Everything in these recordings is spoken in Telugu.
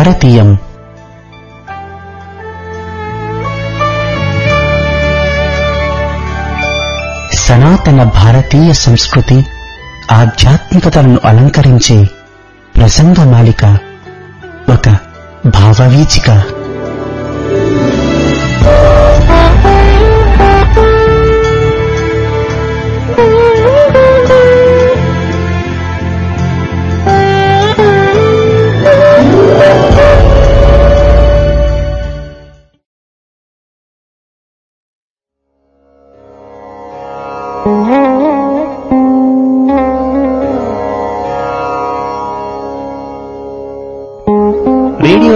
భారతీయం. సనాతన భారతీయ సంస్కృతి ఆధ్యాత్మికతలను అలంకరించే ప్రసంగమాలిక ఒక భావవీచిక.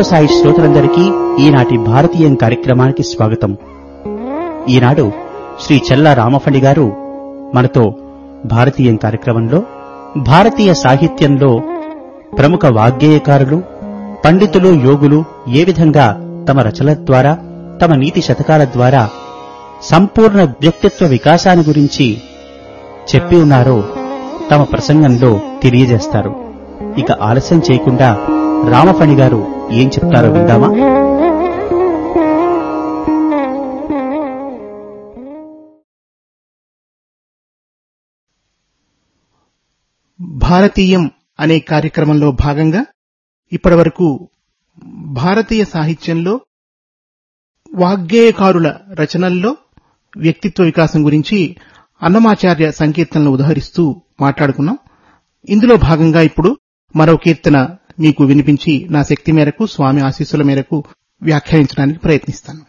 సాయి శ్రోతలందరికీ ఈనాటి భారతీయం కార్యక్రమానికి స్వాగతం. ఈనాడు శ్రీ చల్ల రామఫణి గారు మనతో భారతీయం కార్యక్రమంలో భారతీయ సాహిత్యంలో ప్రముఖ వాగ్గేయకారులు పండితులు యోగులు ఏ విధంగా తమ రచనల ద్వారా తమ నీతి శతకాల ద్వారా సంపూర్ణ వ్యక్తిత్వ వికాసాన్ని గురించి చెప్పి ఉన్నారో తమ ప్రసంగంలో తెలియజేస్తారు. ఇక ఆలస్యం చేయకుండా రామఫణి గారు ఏం చెప్తారో విందామా? భారతీయం అనే కార్యక్రమంలో భాగంగా ఇప్పటివరకు భారతీయ సాహిత్యంలో వాగ్గేయకారుల రచనల్లో వ్యక్తిత్వ వికాసం గురించి అన్నమాచార్య సంకీర్తనలు ఉదహరిస్తూ మాట్లాడుకున్నాం. ఇందులో భాగంగా ఇప్పుడు మరో కీర్తన మీకు వినిపించి నా శక్తి మేరకు స్వామి ఆశీస్సుల మేరకు వ్యాఖ్యానించడానికి ప్రయత్నిస్తాను.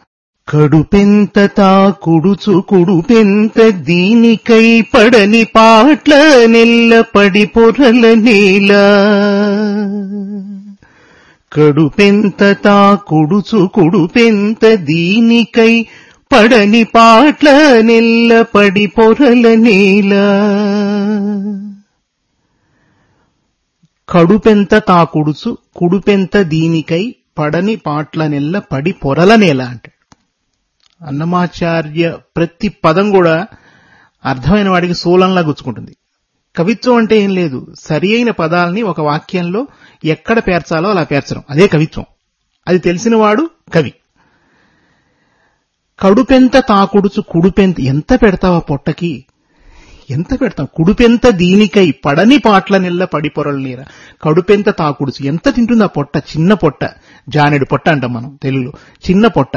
కడుపెంత తాకుడుచు కుడుపెంత దీనికై పడని పాట్ల నెల్లపడి పొరల నీల. కడుపెంత తాకుడుచు కుడుపెంత దీనికై పడని పాట్ల నెల్లపడి పొరల నీల. కడుపెంత తాకుడుచు కుడుపెంత దీనికై పడని పాట్ల నెల్ల పడి పొరలనేల అంటాడు. అన్నమాచార్య ప్రతి పదం కూడా అర్థమైన వాడికి సూలంలా గుచ్చుకుంటుంది. కవిత్వం అంటే ఏం లేదు. సరి అయిన పదాలని ఒక వాక్యంలో ఎక్కడ పేర్చాలో అలా పేర్చడం. అదే కవిత్వం. అది తెలిసినవాడు కవి. కడుపెంత తాకుడుచు కుడుపెంత ఎంత పెడతావా పొట్టకి? ఎంత పెడతాం? కుడుపెంత దీనికై పడని పాట్ల నిల్ల పడి పొరల నీర కడుపెంత తాకుడుచు ఎంత తింటుంది ఆ పొట్ట? చిన్న పొట్ట. జానెడు పొట్ట అంటాం మనం తెలుగులో. చిన్న పొట్ట.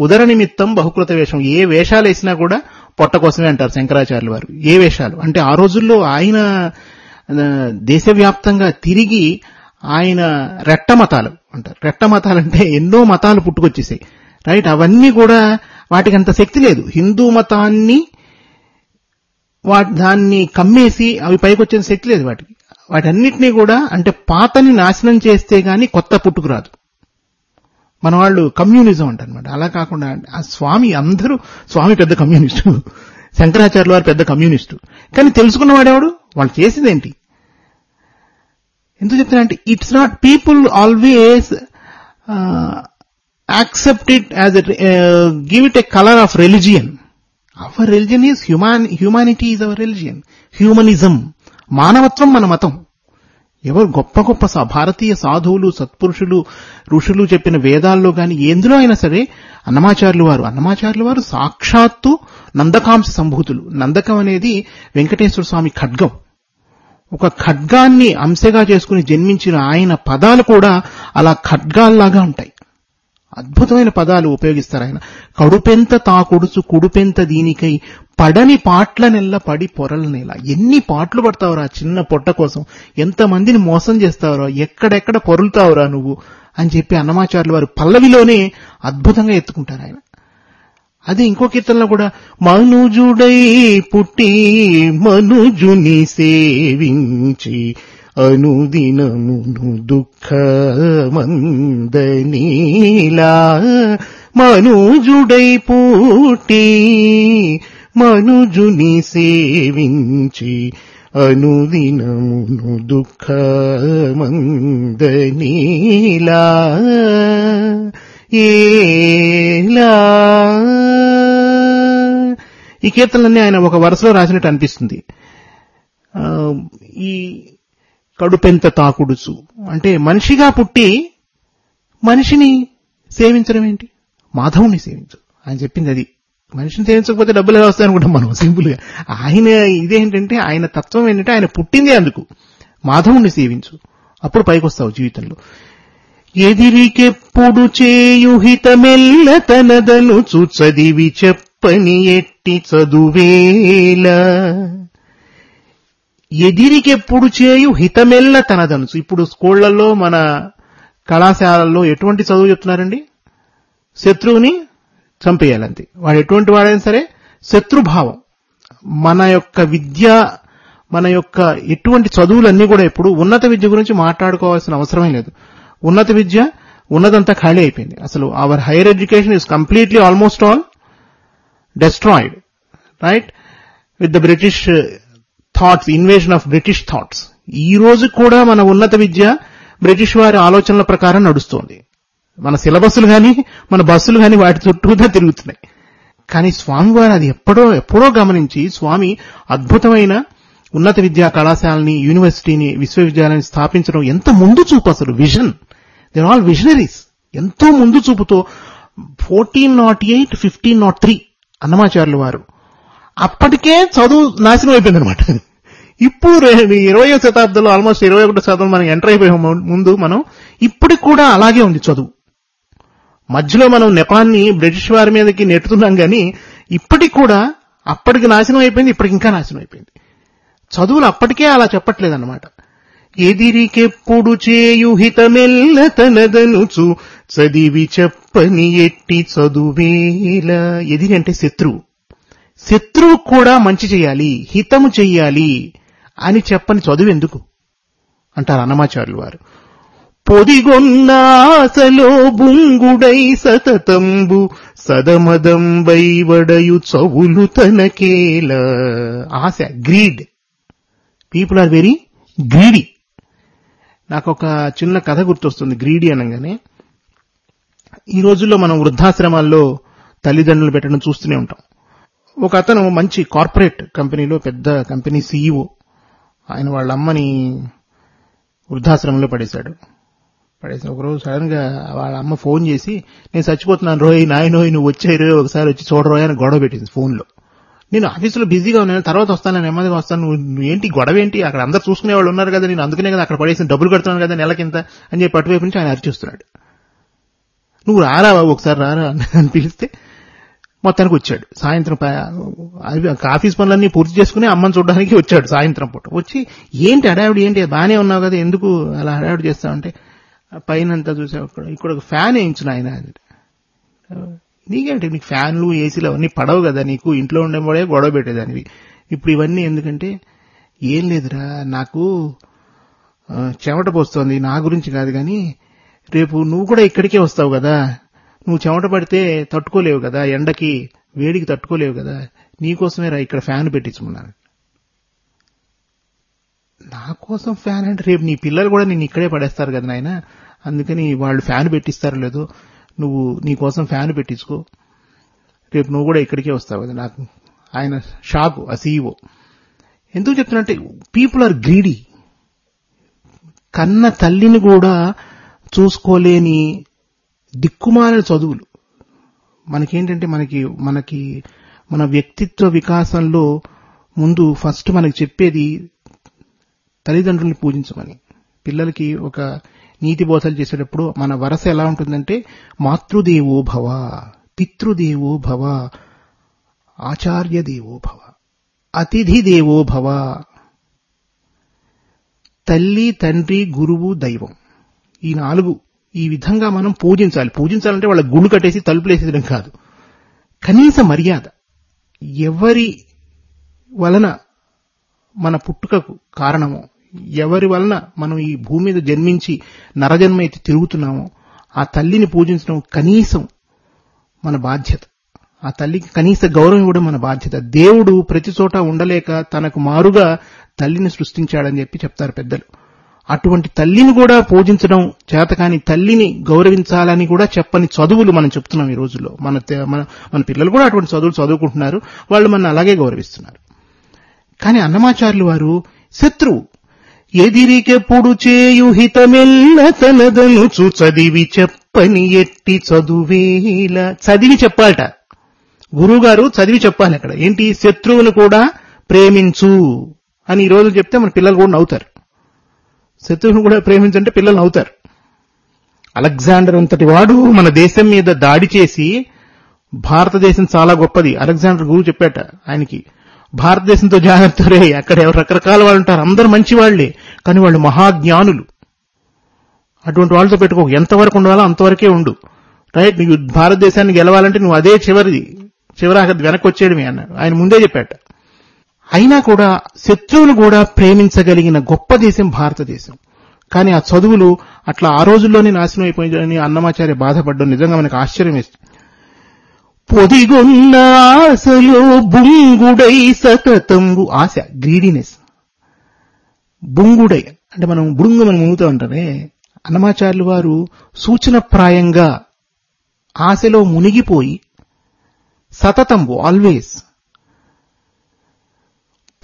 ఉదర నిమిత్తం బహుకృత వేషం. ఏ వేషాలు వేసినా కూడా పొట్ట కోసమే అంటారు శంకరాచార్యులు వారు. ఏ వేషాలు? అంటే ఆ రోజుల్లో ఆయన దేశవ్యాప్తంగా తిరిగి ఆయన రెట్ట మతాలు అంటారు. రెట్ట మతాలు అంటే ఎన్నో మతాలు పుట్టుకొచ్చేసాయి. రైట్? అవన్నీ కూడా వాటికి అంత శక్తి లేదు. హిందూ మతాన్ని వాటి దాన్ని కమ్మేసి అవి పైకొచ్చిన శక్తి లేదు వాటికి. వాటన్నిటినీ కూడా అంటే పాతని నాశనం చేస్తే గాని కొత్త పుట్టుకురాదు మన వాళ్ళు కమ్యూనిజం అంటారనమాట అలా కాకుండా ఆ స్వామి అందరూ స్వామి పెద్ద కమ్యూనిస్టు శంకరాచార్యుల వారు పెద్ద కమ్యూనిస్టు. కానీ తెలుసుకున్నవాడెవడు వాళ్ళు చేసేదేంటి? ఎందుకు చెప్తానంటే it's not people always accept it as give it a colour of religion our religion is human humanity is our religion humanism మానవత్వం మన మతం. ఎవరు గొప్ప గొప్ప సా- భారతీయ సాధువులు సత్పురుషులు ఋషులు చెప్పిన వేదాల్లో గాని ఎందులో అయినా సరే అన్నమాచార్యులు వారు అన్నమాచార్యులు వారు సాక్షాత్తు నందకాంశ సంభూతులు. నందకం అనేది వెంకటేశ్వర స్వామి ఖడ్గం. ఒక ఖడ్గాన్ని అంశగా చేసుకుని జన్మించిన ఆయన పదాలు కూడా అలా ఖడ్గాల్లాగా ఉంటాయి. అద్భుతమైన పదాలు ఉపయోగిస్తారు ఆయన. కడుపెంత తాకొడుచు కుడుపెంత దీనికై పడని పాట్ల నెల్ల పడి పొరల నెల. ఎన్ని పాటలు పడతావురా చిన్న పొట్ట కోసం? ఎంతమందిని మోసం చేస్తావురా? ఎక్కడెక్కడ పొరులుతావురా నువ్వు? అని చెప్పి అన్నమాచార్యులు వారు పల్లవిలోనే అద్భుతంగా ఎత్తుకుంటారు ఆయన. అది ఇంకో కీర్తనలో కూడా మనుజుడై పుట్టి మనుజుని సేవించి అనుదినమును దుఃఖమందనీలా మనుజుడై పూటి మనుజుని సేవించి అనుదినమును దుఃఖమందనీలా ఏలా ఈ కీర్తనలన్నీ ఆయన ఒక వరుసలో రాసినట్టు అనిపిస్తుంది ఈ కడుపెంత తాకుడుచు. అంటే మనిషిగా పుట్టి మనిషిని సేవించడం ఏంటి? మాధవుని సేవించు ఆయన చెప్పింది అది. మనిషిని సేవించకపోతే డబ్బులు ఎలా వస్తాయి అనుకుంటాం మనం? సింపుల్గా. ఆయన ఇదేంటంటే ఆయన తత్వం ఏంటంటే ఆయన పుట్టింది అందుకు. మాధవుణ్ణి సేవించు. అప్పుడు పైకొస్తావు జీవితంలో. ఎదిరికెప్పుడు చేయుహితమెల్ల తనదను చదివి చెప్పని ఎట్టి చదువేలా ఎదిరికెప్పుడు చేయు హితమెల్ల తనదనుసు. ఇప్పుడు స్కూళ్ళలో మన కళాశాలల్లో ఎటువంటి చదువు చెప్తున్నారండి? శత్రువుని చంపేయాలంతే. వాడు ఎటువంటి వాడైనా సరే శత్రుభావం. మన యొక్క విద్య మన యొక్క ఎటువంటి చదువులన్నీ కూడా ఇప్పుడు ఉన్నత విద్య గురించి మాట్లాడుకోవాల్సిన అవసరమే లేదు. ఉన్నత విద్య ఉన్నదంతా ఖాళీ అయిపోయింది. అసలు our higher education is completely almost all destroyed right with the British thoughts invasion of British thoughts ఈ రోజు కూడా మన ఉన్నత విద్య బ్రిటిష్ వారి ఆలోచనల ప్రకారం నడుస్తోంది. మన సిలబస్లు గాని మన బస్సులు గాని వాటి చుట్టూ తిరుగుతున్నాయి. కానీ స్వామివారు అది ఎప్పుడో ఎప్పుడో గమనించి స్వామి అద్భుతమైన ఉన్నత విద్యా కళాశాలని యూనివర్సిటీని విశ్వవిద్యాలయాన్ని స్థాపించడం ఎంత ముందు చూపు అసలు? విజన్. దేర్ ఆల్ విజనరీస్ ఎంతో ముందు చూపుతో fourteen nought eight fifteen nought three అన్నమాచార్యులు వారు అప్పటికే చదువు నాశనం అయిపోయింది అనమాట ఇప్పుడు ఇరవయో శతాబ్దంలో ఆల్మోస్ట్ ఇరవై ఒకటో శతాబ్దం మనం ఎంటర్ అయిపోయే ముందు మనం ఇప్పటికి కూడా అలాగే ఉంది చదువు. మధ్యలో మనం నెపాన్ని బ్రిటిష్ వారి మీదకి నెట్టుతున్నాం కానీ ఇప్పటికి కూడా అప్పటికి నాశనం అయిపోయింది ఇప్పటికి ఇంకా నాశనం అయిపోయింది. చదువులు అప్పటికే అలా చెప్పట్లేదన్నమాట. ఎదిరికెప్పుడు చేయుహితమెల్ల తనదనుచు చదివి చెప్పని ఎట్టి చదువేలా. ఎదిరి అంటే శత్రువు. శత్రువు కూడా మంచి చేయాలి హితము చెయ్యాలి అని చెప్పని చదువు ఎందుకు? అంటారు అన్నమాచార్యులు వారు. పొదిగొన్నాసలో బుంగుడై సతతంబు సదమదం వైవడయు చవులు తనకేల. ఆశ greed. People are very greedy నాకు ఒక చిన్న కథ గుర్తొస్తుంది గ్రీడీ అనగానే. ఈ రోజుల్లో మనం వృద్ధాశ్రమాల్లో తల్లిదండ్రులు పెట్టడం చూస్తూనే ఉంటాం. ఒక అతను మంచి కార్పొరేట్ కంపెనీలో పెద్ద కంపెనీ సీఈఓ ఆయన వాళ్ళ అమ్మని వృద్ధాశ్రమంలో పడేశాడు. పడేసిన ఒకరోజు సడన్గా వాళ్ళ అమ్మ ఫోన్ చేసి నేను చచ్చిపోతున్నాను రోయ్ నాయనోయ్ నువ్వు వచ్చాయి రోయ్ ఒకసారి వచ్చి చూడరోయ్ అని గొడవ పెట్టింది ఫోన్లో. నేను ఆఫీసులో బిజీగా ఉన్నాను తర్వాత వస్తాను నెమ్మదిగా వస్తాను నువ్వు నువ్వు ఏంటి గొడవ ఏంటి? అక్కడ అందరు చూసుకునే వాళ్ళు ఉన్నారు కదా నేను అందుకనే కదా అక్కడ పడేసిన డబ్బులు కడుతున్నాను కదా నెలకింత అని చెప్పి అటువైపు నుంచి ఆయన అరిచిస్తున్నాడు నువ్వు రారా ఒకసారి రారా అని పిలిస్తే మొత్తానికి వచ్చాడు సాయంత్రం ఆఫీస్ పనులన్నీ పూర్తి చేసుకుని అమ్మని చూడడానికి వచ్చాడు సాయంత్రం పూట. వచ్చి ఏంటి హడావిడి ఏంటి? బాగానే ఉన్నావు కదా ఎందుకు అలా హడావిడి చేస్తావంటే? పైన అంతా చూసావు ఇక్కడ ఇక్కడ ఒక ఫ్యాన్ వేయించిన ఆయన నీకేంటి? నీకు ఫ్యాన్లు ఏసీలు అవన్నీ పడవు కదా నీకు. ఇంట్లో ఉండేవాడే గొడవ పెట్టేదానివి. ఇప్పుడు ఇవన్నీ ఎందుకంటే ఏం లేదురా నాకు చెమట పోస్తోంది నా గురించి కాదు కానీ రేపు నువ్వు కూడా ఇక్కడికే వస్తావు కదా. నువ్వు చెమట పడితే తట్టుకోలేవు కదా ఎండకి వేడికి తట్టుకోలేవు కదా నీకోసమే రా ఇక్కడ ఫ్యాన్ పెట్టించుకున్నాను నా కోసం ఫ్యాన్ అంటే రేపు నీ పిల్లలు కూడా నేను ఇక్కడే పడేస్తారు కదా నాయన అందుకని వాళ్ళు ఫ్యాన్ పెట్టిస్తారు లేదు నువ్వు నీ కోసం ఫ్యాన్ పెట్టించుకో. రేపు నువ్వు కూడా ఇక్కడికే వస్తావు కదా నాకు ఆయన షాకు ఆ సీఈఓ ఎందుకు చెప్తున్నంటే పీపుల్ ఆర్ గ్రీడీ కన్న తల్లిని కూడా చూసుకోలేని దిక్కుమాలిన చదువులు. మనకేంటంటే మనకి మనకి మన వ్యక్తిత్వ వికాసంలో ముందు ఫస్ట్ మనకి చెప్పేది తల్లిదండ్రుల్ని పూజించమని. పిల్లలకి ఒక నీతి బోధలు చేసేటప్పుడు మన వరస ఎలా ఉంటుందంటే మాతృదేవో భవ పితృదేవో భవ ఆచార్య దేవో భవ అతిథి దేవో భవ. తల్లి తండ్రి గురువు దైవం. ఈ నాలుగు ఈ విధంగా మనం పూజించాలి. పూజించాలంటే వాళ్ళ గుళ్ళు కట్టేసి తలుపులేసేయడం కాదు. కనీస మర్యాద. ఎవరి వలన మన పుట్టుకకు కారణమో ఎవరి వలన మనం ఈ భూమి మీద జన్మించి నరజన్మ అయితే తిరుగుతున్నామో ఆ తల్లిని పూజించడం కనీసం మన బాధ్యత. ఆ తల్లికి కనీస గౌరవం ఇవ్వడం మన బాధ్యత. దేవుడు ప్రతి చోట ఉండలేక తనకు మారుగా తల్లిని సృష్టించాడని చెప్పి చెప్తారు పెద్దలు. అటువంటి తల్లిని కూడా పూజించడం చేతకాని తల్లిని గౌరవించాలని కూడా చెప్పని చదువులు మనం చెప్తున్నాం ఈ రోజుల్లో. మన మన మన పిల్లలు కూడా అటువంటి చదువులు చదువుకుంటున్నారు. వాళ్ళు మన అలాగే గౌరవిస్తున్నారు. కానీ అన్నమాచార్యులు వారు శత్రువు ఎదిరికెప్పుడు చేయు హితమెల్ల తనదనుచు చదివి చెప్పని ఎట్టి చదువేల. చదివి చెప్పాలట. గురువుగారు చదివి చెప్పాలి అక్కడ. ఏంటి? శత్రువును కూడా ప్రేమించు అని ఈ రోజు చెప్తే మన పిల్లలు కూడా నవ్వుతారు. శత్రువును కూడా ప్రేమించంటే పిల్లలు అవుతారు అలెగ్జాండర్ అంతటి వాడు మన దేశం మీద దాడి చేసి భారతదేశం చాలా గొప్పది. అలెగ్జాండర్ గురువు చెప్పాట ఆయనకి భారతదేశంతో జాగ్రత్త రే అక్కడ ఎవరు రకరకాల వాళ్ళు ఉంటారు. అందరు మంచి వాళ్ళే కానీ వాళ్ళు మహాజ్ఞానులు. అటువంటి వాళ్ళతో పెట్టుకో ఎంతవరకు ఉండాలో అంతవరకే ఉండు. రైట్ నువ్వు భారతదేశాన్ని గెలవాలంటే నువ్వు అదే చివరిది చివరాక వెనక్కి వచ్చేయడమే అన్నాడు. ఆయన ముందే చెప్పాట. అయినా కూడా శత్రువులు కూడా ప్రేమించగలిగిన గొప్ప దేశం భారతదేశం. కానీ ఆ చదువులు అట్లా ఆ రోజుల్లోనే నాశనం అయిపోయిందని అన్నమాచార్య బాధపడ్డం నిజంగా మనకు ఆశ్చర్యం వేస్తుంది. పొదిగొన్న ఆశలో బుంగుడై సతతంబు ఆశ గ్రీడీనెస్ బుంగుడై అంటే మనం బుడుంగు మనం ముంగుతూ ఉంటారే అన్నమాచార్యులు వారు సూచనప్రాయంగా ఆశలో మునిగిపోయి సతతంబు ఆల్వేస్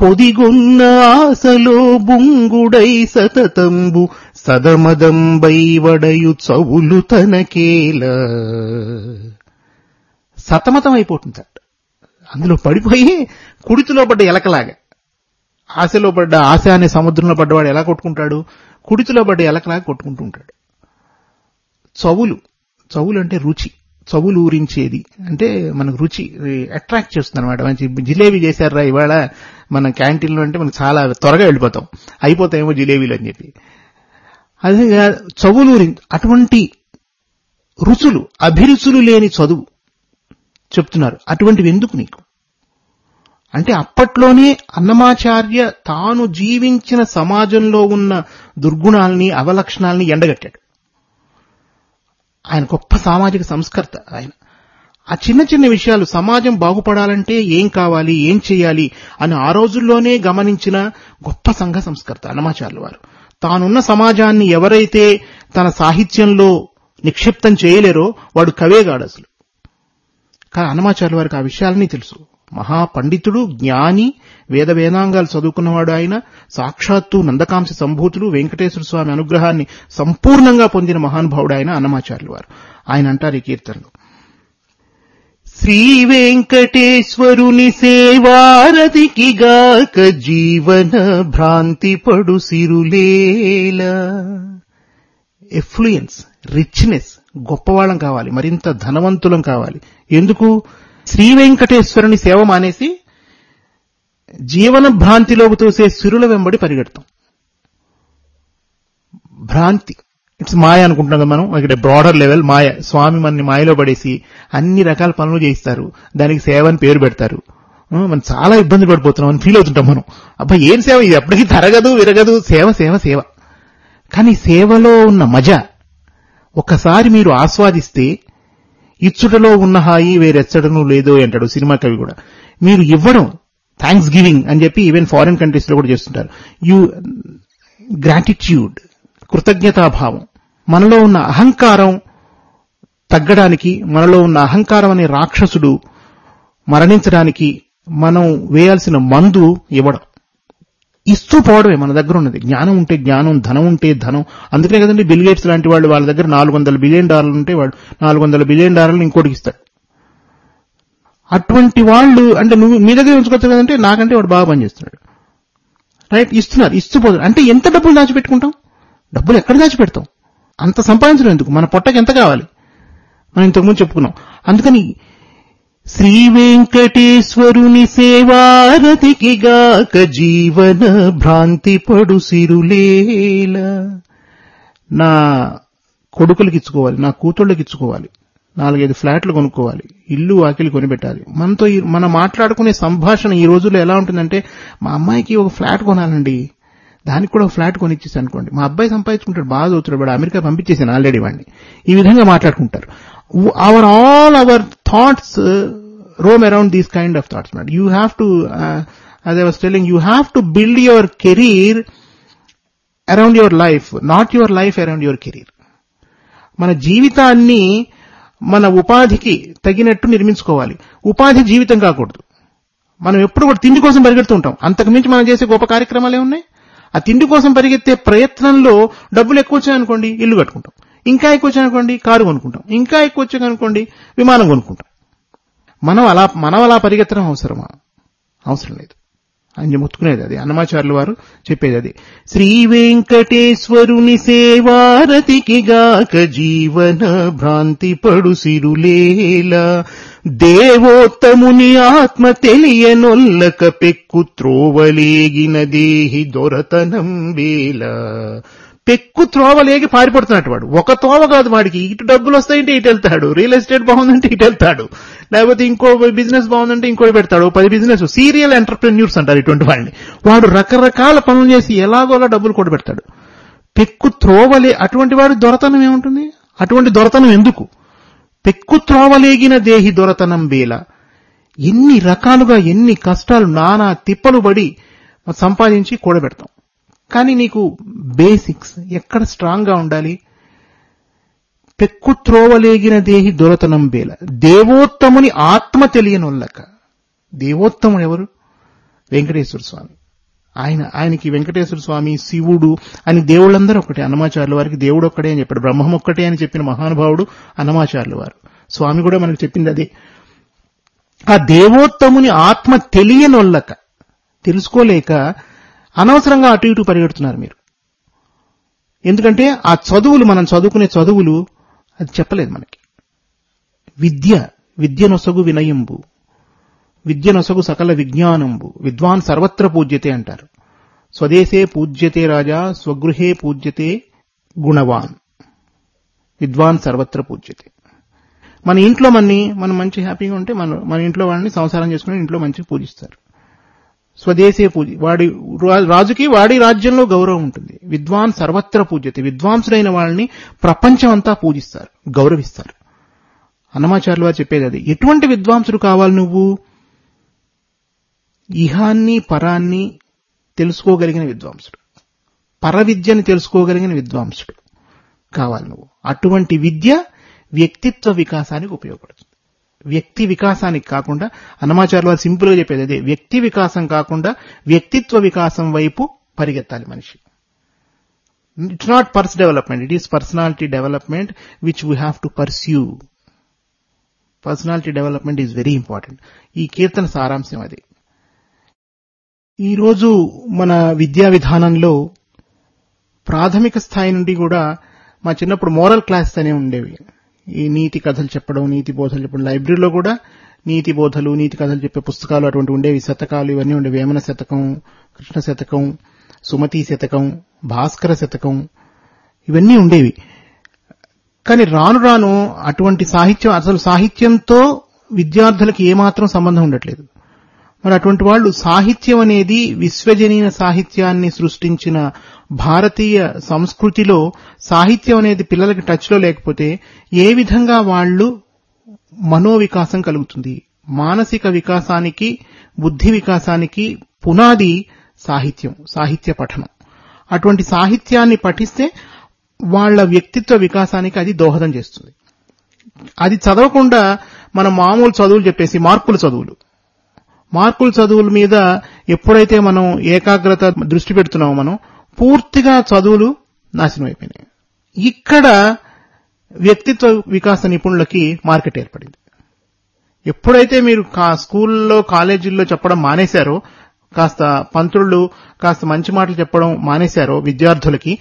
పొదిగొన్న ఆశలో బుంగుడై సతతంబు సదమదంబై వడయు చవులు తనకేల. సతమతం అయిపోతుంది అందులో పడిపోయి కుడితిలో పడ్డ ఎలకలాగా. ఆశలో పడ్డ ఆశ అనే సముద్రంలో పడ్డవాడు ఎలా కొట్టుకుంటాడు? కుడితిలో పడ్డ ఎలకలాగా కొట్టుకుంటూ ఉంటాడు. చవులు. చవులు అంటే రుచి. చవులు ఊరించేది అంటే మనకు రుచి అట్రాక్ట్ చేస్తుంది అనమాట మంచి జిలేబీ చేశారా ఇవాళ మన క్యాంటీన్లో అంటే మనకు చాలా త్వరగా వెళ్ళిపోతాం. అయిపోతాయేమో జిలేబీలు అని చెప్పి. అదే చవులు అటువంటి రుచులు అభిరుచులు లేని చదువు చెప్తున్నారు. అటువంటివి ఎందుకు నీకు? అంటే అప్పట్లోనే అన్నమాచార్య తాను జీవించిన సమాజంలో ఉన్న దుర్గుణాలని అవలక్షణాలని ఎండగట్టాడు. ఆయన గొప్ప సామాజిక సంస్కర్త ఆయన. ఆ చిన్న చిన్న విషయాలు సమాజం బాగుపడాలంటే ఏం కావాలి ఏం చేయాలి అని ఆ రోజుల్లోనే గమనించిన గొప్ప సంఘ సంస్కర్త అన్నమాచార్యులు వారు. తానున్న సమాజాన్ని ఎవరైతే తన సాహిత్యంలో నిక్షిప్తం చేయలేరో వాడు కవేగాడు అసలు. కానీ అన్నమాచార్యుల వారికి ఆ విషయాలని తెలుసు. మహాపండితుడు జ్ఞాని వేద వేదాంగాలు చదువుకున్నవాడు ఆయన సాక్షాత్తు నందకాంశ సంభూతుడు వెంకటేశ్వర స్వామి అనుగ్రహాన్ని సంపూర్ణంగా పొందిన మహానుభావుడు ఆయన అన్నమాచార్యులు వారు. ఆయన అంటారు ఈ కీర్తనలు. శ్రీ వెంకటేశ్వరుని సేవారతికి గాక జీవన భ్రాంతి పడు సిరులేల. ఎఫ్లుయెన్స్ రిచ్నెస్ గొప్పవాళ్ళం కావాలి మరింత ధనవంతులం కావాలి. ఎందుకు? శ్రీ వెంకటేశ్వరుని సేవ మానేసి జీవన భ్రాంతిలోకి తోసే సిరుల వెంబడి పరిగెడతాం. భ్రాంతి. ఇట్స్ మాయ అనుకుంటున్నాం కదా మనం? ఇక్కడ బ్రాడర్ లెవెల్ మాయ. స్వామి మనని మాయలో పడేసి అన్ని రకాల పనులు చేయిస్తారు. దానికి సేవ అని పేరు పెడతారు. మనం చాలా ఇబ్బంది పడిపోతున్నాం అని ఫీల్ అవుతుంటాం మనం. అబ్బా ఏం సేవ ఇది? ఎప్పటికీ తరగదు విరగదు. సేవ సేవ సేవ. కానీ సేవలో ఉన్న మజ. ఒకసారి మీరు ఆస్వాదిస్తే ఇచ్చుటలో ఉన్న హాయి వేరెచ్చడను లేదో అంటాడు సినిమా కవి కూడా. మీరు ఇవ్వడం థ్యాంక్స్ గివింగ్ అని చెప్పి ఈవెన్ ఫారిన్ కంట్రీస్లో కూడా చేస్తుంటారు. యూ గ్రాటిట్యూడ్ కృతజ్ఞతాభావం మనలో ఉన్న అహంకారం తగ్గడానికి మనలో ఉన్న అహంకారం అనే రాక్షసుడు మరణించడానికి మనం వేయాల్సిన మందు ఇవ్వడం. ఇస్తూ పోవడమే మన దగ్గర ఉన్నది జ్ఞానం ఉంటే జ్ఞానం ధనం ఉంటే ధనం. అందుకనే కదండి బిల్ గేట్స్ లాంటి వాళ్ళు వాళ్ళ దగ్గర నాలుగు వందల బిలియన్ డాలర్లు ఉంటే వాడు నాలుగు వందల బిలియన్ డాలర్లు ఇంకోటికి ఇస్తాడు అటువంటి వాళ్ళు అంటే నువ్వు మీ దగ్గర ఉంచుకోవచ్చు కదంటే నాకంటే వాడు బాగా పనిచేస్తున్నాడు రైట్? ఇస్తున్నారు ఇస్తూ పోతున్నారు. అంటే ఎంత డబ్బులు దాచిపెట్టుకుంటాం? డబ్బులు ఎక్కడ దాచిపెడతాం? అంత సంపాదించడం ఎందుకు? మన పొట్టకి ఎంత కావాలి? మనం ఇంతకుముందు చెప్పుకున్నాం. అందుకని శ్రీ వెంకటేశ్వరుని సేవారతికి గాక జీవన భ్రాంతి పడు సిరులేల. నా కొడుకులకి ఇచ్చుకోవాలి నా కూతుళ్ళకి ఇచ్చుకోవాలి నాలుగైదు ఫ్లాట్లు కొనుక్కోవాలి ఇల్లు వాకిలి కొనిపెట్టాలి. మనతో మనం మాట్లాడుకునే సంభాషణ ఈ రోజుల్లో ఎలా ఉంటుందంటే మా అమ్మాయికి ఒక ఫ్లాట్ కొనాలండి. దానికి కూడా ఒక ఫ్లాట్ కొనిచ్చేసి అనుకోండి. మా అబ్బాయి సంపాదించుకుంటాడు బాగా చదువుతాడు వాడు అమెరికా పంపించేసాను ఆల్రెడీ వాడిని ఈ విధంగా మాట్లాడుకుంటారు. Our all our thoughts roam around these kind of thoughts mat you have to, uh, as I was telling, you have to build your around your life not your life around your career మన జీవితాన్ని మన ఉపాధికి తగినట్టు నిర్మించుకోవాలి ఉపాధి జీవితం కాకూడదు మనం ఎప్పుడు కూడా తిండి కోసం పరిగెడుతూ ఉంటాం అంతకుమించి మనం చేసే గొప్ప కార్యక్రమాలు ఉన్నాయి ఆ తిండి కోసం పరిగెత్తే ప్రయత్నంలో డబ్బులు ఎక్కువ వచ్చాయనుకోండి ఇల్లు కట్టుకుంటాం ఇంకా ఎక్కువ వచ్చాయనుకోండి కారు కొనుక్కుంటాం. ఇంకా ఎక్కువ అనుకోండి విమానం కొనుక్కుంటాం. మనం అలా మనం అలా పరిగెత్తడం అవసరమా? అవసరం లేదు. అని మొత్తుకునేది అది. అన్నమాచార్యుల వారు చెప్పేది అది. శ్రీ వెంకటేశ్వరుని సేవారతికి గాక జీవన భ్రాంతి పడు సిరులేలా. దేవోత్తముని ఆత్మ తెలియనొల్లక పెక్కు త్రోవలేగిన దేహి దొరతనం వేల పెక్కు త్రోవలేగి పారిపడుతున్నట్టు వాడు. ఒక తోవ కాదు వాడికి. ఇటు డబ్బులు వస్తాయంటే ఇటు వెళ్తాడు. రియల్ ఎస్టేట్ బాగుందంటే ఇటు వెళ్తాడు. లేకపోతే ఇంకో బిజినెస్ బాగుందంటే ఇంకోటి పెడతాడు. పది బిజినెస్ సీరియల్ ఎంటర్ప్రెన్యూర్స్ అంటారు ఇటువంటి వాళ్ళని వాడు రకరకాల పనులు చేసి ఎలాగోలా డబ్బులు కూడా పెడతాడు. పెక్కు త్రోవలే అటువంటి వాడి దొరతనం ఏముంటుంది? అటువంటి దొరతనం ఎందుకు? పెక్కు త్రోవలేగిన దేహి దొరతనం బేల ఎన్ని రకాలుగా ఎన్ని కష్టాలు నానా తిప్పలు పడి సంపాదించి కూడబెడతాం. కానీ నీకు బేసిక్స్ ఎక్కడ స్ట్రాంగ్గా ఉండాలి? పెక్కు త్రోవలేగిన దేహి దొరతనం బేల. దేవోత్తముని ఆత్మ తెలియనొల్లక దేవోత్తముడు ఎవరు? వెంకటేశ్వర స్వామి. ఆయన ఆయనకి వెంకటేశ్వర స్వామి శివుడు అని దేవుళ్ళందరూ ఒకటే అన్నమాచార్యుల వారికి దేవుడు ఒక్కడే అని చెప్పాడు. బ్రహ్మం ఒక్కటే అని చెప్పిన మహానుభావుడు అన్నమాచార్యుల వారు. స్వామి కూడా మనకు చెప్పింది అదే. ఆ దేవోత్తముని ఆత్మ తెలియనొల్లక తెలుసుకోలేక అనవసరంగా అటు ఇటు పరిగెడుతున్నారు మీరు. ఎందుకంటే ఆ చదువులు మనం చదువుకునే చదువులు అది చెప్పలేదు మనకి. విద్య విద్యనొసగు వినయంబు. విద్యనొసగు సకల విజ్ఞానంబు. విద్వాన్ సర్వత్ర పూజ్యతే అంటారు. స్వదేశే పూజ్యతే రాజా స్వగృహే పూజ్యతే గుణవాన్. విద్వాన్ సర్వత్ర పూజ్యతే. మన ఇంట్లో మన్ని మనం మంచి హ్యాపీగా ఉంటే మన మన ఇంట్లో వాళ్ళని సంసారం చేసుకుని ఇంట్లో మంచిగా పూజిస్తారు. స్వదేశీ పూజ. వాడి రాజుకి వాడి రాజ్యంలో గౌరవం ఉంటుంది. విద్వాన్ సర్వత్ర పూజ్యతే. విద్వాంసుడైన వాళ్ళని ప్రపంచం అంతా పూజిస్తారు గౌరవిస్తారు. అన్నమాచార్యులు వారు చెప్పేది అది. ఎటువంటి విద్వాంసుడు కావాలి నువ్వు? ఇహాన్ని పరాన్ని తెలుసుకోగలిగిన విద్వాంసుడు. పర విద్యని తెలుసుకోగలిగిన విద్వాంసుడు కావాలి నువ్వు. అటువంటి విద్య వ్యక్తిత్వ వికాసానికి ఉపయోగపడుతుంది. వ్యక్తి వికాసానికి కాకుండా అన్నమాచార్య వారు సింపుల్గా చెప్పేది అదే వ్యక్తి వికాసం కాకుండా వ్యక్తిత్వ వికాసం వైపు పరిగెత్తాలి మనిషి. It's not pers development it is personality development which we have to pursue personality development is very important ఈ కీర్తన సారాంశం అది. ఈరోజు మన విద్యా విధానంలో ప్రాథమిక స్థాయి నుండి కూడా మా చిన్నప్పుడు మోరల్ క్లాస్ అనే ఉండేవి. ఈ నీతి కథలు చెప్పడం నీతి బోధలు చెప్పడం లైబ్రరీలో కూడా నీతి బోధలు నీతి కథలు చెప్పే పుస్తకాలు అటువంటి ఉండేవి. శతకాలు ఇవన్నీ ఉండేవి. వేమన శతకం కృష్ణ శతకం సుమతి శతకం భాస్కర శతకం ఇవన్నీ ఉండేవి. కానీ రాను రాను అటువంటి సాహిత్యం అసలు సాహిత్యంతో విద్యార్థులకు ఏమాత్రం సంబంధం ఉండట్లేదు. మరి అటువంటి వాళ్ళు సాహిత్యం అనేది విశ్వజనీన సాహిత్యాన్ని సృష్టించిన భారతీయ సంస్కృతిలో సాహిత్యం అనేది పిల్లలకి టచ్లో లేకపోతే ఏ విధంగా వాళ్ళు మనోవికాసం కలుగుతుంది? మానసిక వికాసానికి బుద్ధి వికాసానికి పునాది సాహిత్యం సాహిత్య పఠనం. అటువంటి సాహిత్యాన్ని పఠిస్తే వాళ్ళ వ్యక్తిత్వ వికాసానికి అది దోహదం చేస్తుంది. అది చదవకుండా మనం మామూలు చదువులు చెప్పేసి మార్కుల చదువులు. మార్కుల చదువుల మీద ఎప్పుడైతే మనం ఏకాగ్రత దృష్టి పెడుతున్నామో మనం పూర్తిగా చదువులు నాశనం అయిపోయినాయి. ఇక్కడ వ్యక్తిత్వ వికాస నిపుణులకి మార్కెట్ ఏర్పడింది. ఎప్పుడైతే మీరు స్కూల్లో కాలేజీల్లో చెప్పడం మానేశారో కాస్త పంతులు కాస్త మంచి మాటలు చెప్పడం మానేశారో విద్యార్థులకి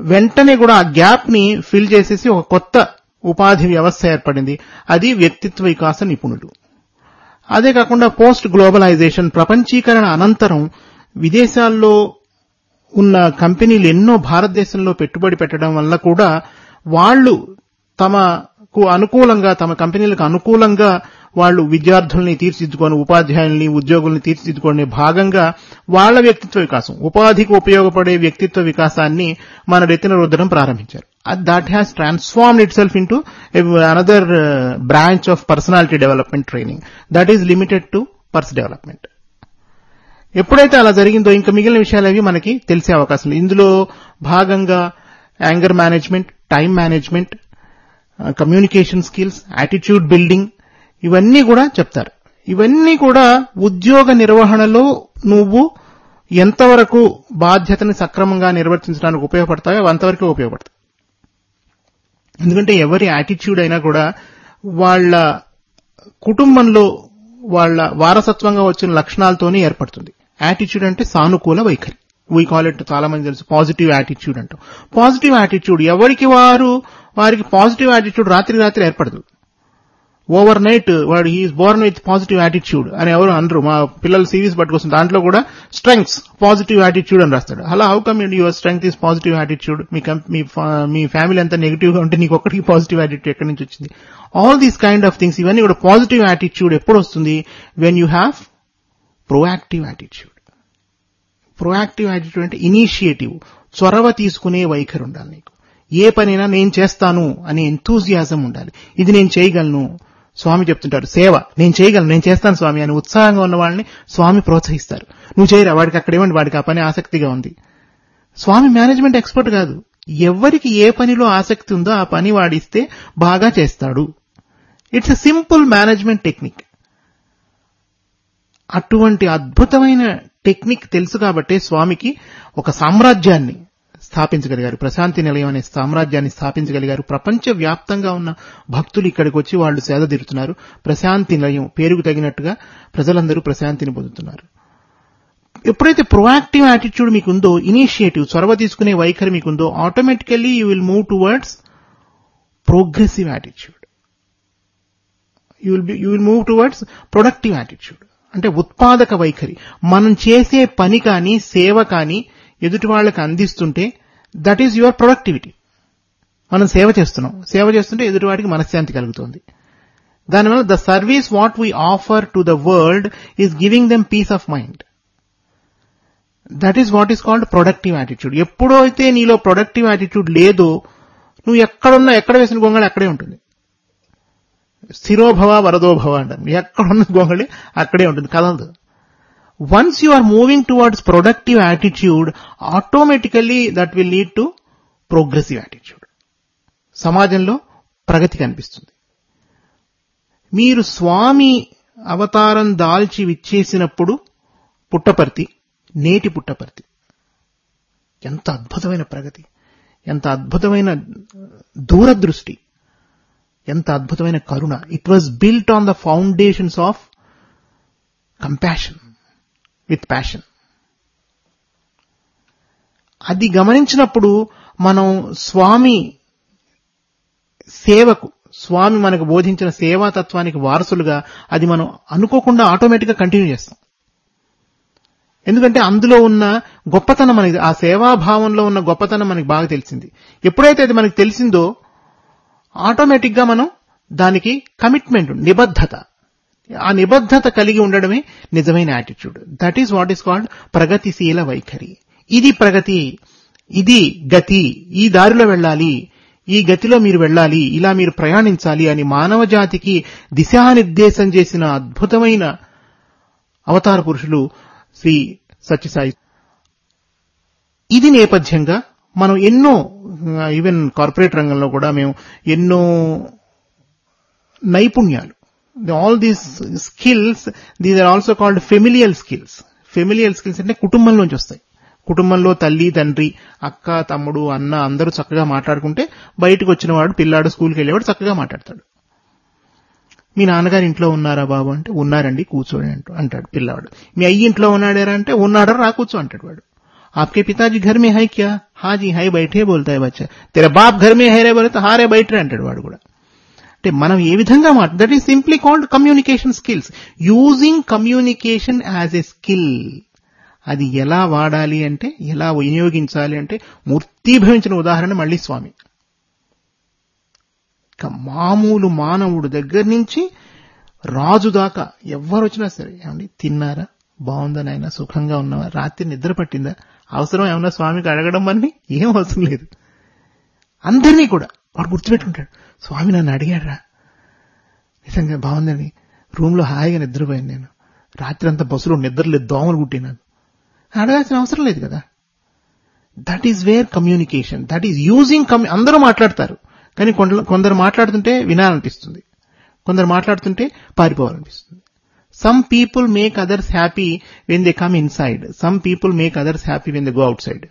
వెంటనే కూడా ఆ గ్యాప్ని ఫిల్ చేసేసి ఒక కొత్త ఉపాధి వ్యవస్థ ఏర్పడింది. అది వ్యక్తిత్వ వికాస నిపుణులు. అదే కాకుండా పోస్ట్ గ్లోబలైజేషన్ ప్రపంచీకరణ అనంతరం విదేశాల్లో ఉన్న కంపెనీలు ఎన్నో భారతదేశంలో పెట్టుబడి పెట్టడం వల్ల కూడా వాళ్ళు తమకు అనుకూలంగా తమ కంపెనీలకు అనుకూలంగా వాళ్ళు విద్యార్థుల్ని తీర్చిదిద్దుకొని ఉపాధ్యాయుల్ని ఉద్యోగుల్ని తీర్చిదిద్దుకునే భాగంగా వాళ్ళ వ్యక్తిత్వ వికాసం ఉపాధికి ఉపయోగపడే వ్యక్తిత్వ వికాసాన్ని మన రెత్తిన రుద్దడం ప్రారంభించారు. That has transformed itself into another branch of personality development training that is limited to pers development ఎప్పుడైతే అలా జరిగిందో ఇంకా మిగిలిన విషయాలు అవి మనకి తెలిసే అవకాశం ఇందులో భాగంగా anger management time management communication skills attitude building ఇవన్నీ కూడా చెప్తారు. ఇవన్నీ కూడా ఉద్యోగ నిర్వహణలో నువ్వు ఎంతవరకు బాధ్యతని సక్రమంగా నిర్వర్తించడానికి ఉపయోగపడతాయో అంతవరకు అంతవరకే ఉపయోగపడతాయి. ఎందుకంటే ఎవరి యాటిట్యూడ్ అయినా కూడా వాళ్ళ కుటుంబంలో వాళ్ళ వారసత్వంగా వచ్చిన లక్షణాలతోనే ఏర్పడుతుంది. యాటిట్యూడ్ అంటే సానుకూల వైఖరి. వీ కాల్ ఇట్ చాలా మంది తెలుసు పాజిటివ్ యాటిట్యూడ్ అంటాం. పాజిటివ్ యాటిట్యూడ్ ఎవరికి వారు? వారికి పాజిటివ్ యాటిట్యూడ్ రాత్రి రాత్రి ఏర్పడదు. ఓవర్ నైట్ వాడు he is born with positive attitude అని ఎవరు అనరు. మా పిల్లలు సిరీస్ పట్టుకొస్తుంది దాంట్లో కూడా స్ట్రెంగ్స్ పాజిటివ్ యాటిట్యూడ్ అని రాస్తాడు. అలా how come your strength is positive attitude మీ కం- మీ మీ ఫ్యామిలీ అంతా నెగిటివ్గా ఉంటే నీకు ఒక్కడికి పాజిటివ్ యాటిట్యూడ్ ఎక్కడి నుంచి వచ్చింది? All these kind of things ఇవన్నీ కూడా పాజిటివ్ యాటిట్యూడ్ ఎప్పుడు వస్తుంది? When you have proactive attitude proactive attitude అంటే ఇనిషియేటివ్ చొరవ తీసుకునే వైఖరి ఉండాలి నీకు. ఏ పనైనా నేను చేస్తాను అనే ఎంతూజియాజం ఉండాలి. ఇది నేను చేయగలను. స్వామి చెప్తుంటారు సేవ నేను చేయగలను నేను చేస్తాను స్వామి అని ఉత్సాహంగా ఉన్న వాళ్ళని స్వామి ప్రోత్సహిస్తారు. నువ్వు చేయరా వాడికి అక్కడ ఏమండి వాడికి ఆ పని ఆసక్తిగా ఉంది. స్వామి మేనేజ్మెంట్ ఎక్స్పర్ట్ కాదు. ఎవరికి ఏ పనిలో ఆసక్తి ఉందో ఆ పని వాడిస్తే బాగా చేస్తాడు. It's a simple management technique అటువంటి అద్భుతమైన టెక్నిక్ తెలుసు కాబట్టే స్వామికి ఒక సామ్రాజ్యాన్ని స్థాపించగలిగారు. ప్రశాంతి నిలయం అనే సామ్రాజ్యాన్ని స్థాపించగలిగారు. ప్రపంచ వ్యాప్తంగా ఉన్న భక్తులు ఇక్కడికి వచ్చి వాళ్ళు సేద తీరుతున్నారు. ప్రశాంతి నిలయం పేరుకు తగినట్టుగా ప్రజలందరూ ప్రశాంతిని పొందుతున్నారు. ఎప్పుడైతే ప్రొయాక్టివ్ యాటిట్యూడ్ మీకుందో ఇనిషియేటివ్ చొరవ తీసుకునే వైఖరి మీకుందో automatically you will move towards progressive attitude you will you will move towards productive attitude అంటే ఉత్పాదక వైఖరి. మనం చేసే పని కానీ సేవ కానీ ఎదుటి వాళ్ళకి అందిస్తుంటే దట్ ఈస్ యువర్ ప్రొడక్టివిటీ మనం సేవ చేస్తున్నాం. సేవ చేస్తుంటే ఎదుటివాడికి మనశ్శాంతి కలుగుతుంది. దానివల్ల the service what we offer to the world is giving them peace of mind that is what is called productive attitude ఎప్పుడైతే నీలో ప్రొడక్టివ్ యాటిట్యూడ్ లేదో నువ్వు ఎక్కడున్నా ఎక్కడ వేసిన గొంగళి అక్కడే ఉంటుంది. స్థిరోభవ వరదోభవ అంటారు. ఎక్కడున్న గొంగళి అక్కడే ఉంటుంది కదలదు once you are moving towards productive attitude automatically that will lead to progressive attitude సమాజంలో ప్రగతి కనిపిస్తుంది. మీరు స్వామి అవతారం దాల్చి విచ్చేసినప్పుడు పుట్టపర్తి నేటి పుట్టపర్తి. ఎంత అద్భుతమైన ప్రగతి ఎంత అద్భుతమైన దూరదృష్టి. ఎంత అద్భుతమైన కరుణ. It was built on the foundations of compassion with passion అది గమనించినప్పుడు మనం స్వామి సేవకు స్వామి మనకు బోధించిన సేవాతత్వానికి వారసులుగా అది మనం అనుకోకుండా ఆటోమేటిక్గా కంటిన్యూ చేస్తాం. ఎందుకంటే అందులో ఉన్న గొప్పతనం మనకి ఆ సేవాభావంలో ఉన్న గొప్పతనం మనకి బాగా తెలిసింది. ఎప్పుడైతే అది మనకి తెలిసిందో ఆటోమేటిక్గా మనం దానికి కమిట్మెంట్ నిబద్ధత. ఆ నిబద్ధత కలిగి ఉండడమే నిజమైన attitude that is what is called ప్రగతిశీల వైఖరి. ఇది ప్రగతి ఇది గతి. ఈ దారిలో వెళ్ళాలి ఈ గతిలో మీరు వెళ్ళాలి ఇలా మీరు ప్రయాణించాలి అని మానవ జాతికి దిశానిర్దేశం చేసిన అద్భుతమైన అవతార పురుషులు శ్రీ సత్యసాయి. ఇది నేపథ్యంగా మనం ఎన్నో ఈవెన్ కార్పొరేట్ రంగంలో కూడా మేము ఎన్నో నైపుణ్యాలు. All these skills these are also called familial skills familial skills అంటే కుటుంబంలోంచి వస్తాయి. కుటుంబంలో తల్లి తండ్రి అక్క తమ్ముడు అన్న అందరూ చక్కగా మాట్లాడుకుంటే బయటకు వచ్చిన వాడు పిల్లాడు స్కూల్కి వెళ్ళేవాడు చక్కగా మాట్లాడతాడు. మీ నాన్నగారు ఇంట్లో ఉన్నారా బాబు అంటే ఉన్నారండి కూర్చోండి అంటూ అంటాడు పిల్లవాడు. మీ అయ్యి ఇంట్లో ఉన్నాడారా అంటే ఉన్నాడరా రా కూర్చో అంటాడు వాడు. ఆప్కే పితాజీ ఘర్ మే హైక్యా हाँ जी है बैठे बोलता है बच्चा तेरा बाप घर में है रे बोले तो హారే బయట అంటాడు వాడు కూడా అంటే మనం ఏ విధంగా మాట that is simply called communication skills using communication as a skill అది ఎలా వాడాలి అంటే ఎలా వినియోగించాలి అంటే మూర్తీభవించిన ఉదాహరణ మళ్ళీ స్వామి ఇక మామూలు మానవుడు దగ్గర నుంచి రాజు దాకా ఎవరు వచ్చినా సరే ఏమండి తిన్నారా బాగుందా నాయన సుఖంగా ఉన్నావా రాత్రి నిద్ర పట్టిందా అవసరం ఏమన్నా స్వామికి అడగడం అన్ని ఏం అవసరం లేదు. అందరినీ కూడా. వాడు గుర్తుపెట్టుకుంటాడు. స్వామి నన్ను అడిగాడురా. నిజంగా బాగుందని. రూమ్లో హాయిగా నిద్రపోయాను నేను. రాత్రి అంతా బస్సులో నిద్రలేదు దోమలు కుట్టినాను అడగాల్సిన అవసరం లేదు కదా. That is where communication that is using కమ్యూ అందరూ మాట్లాడతారు. కానీ కొందరు మాట్లాడుతుంటే వినాలనిపిస్తుంది. కొందరు మాట్లాడుతుంటే పారిపోవాలనిపిస్తుంది. Some people make others happy when they come inside some people make others happy when they go outside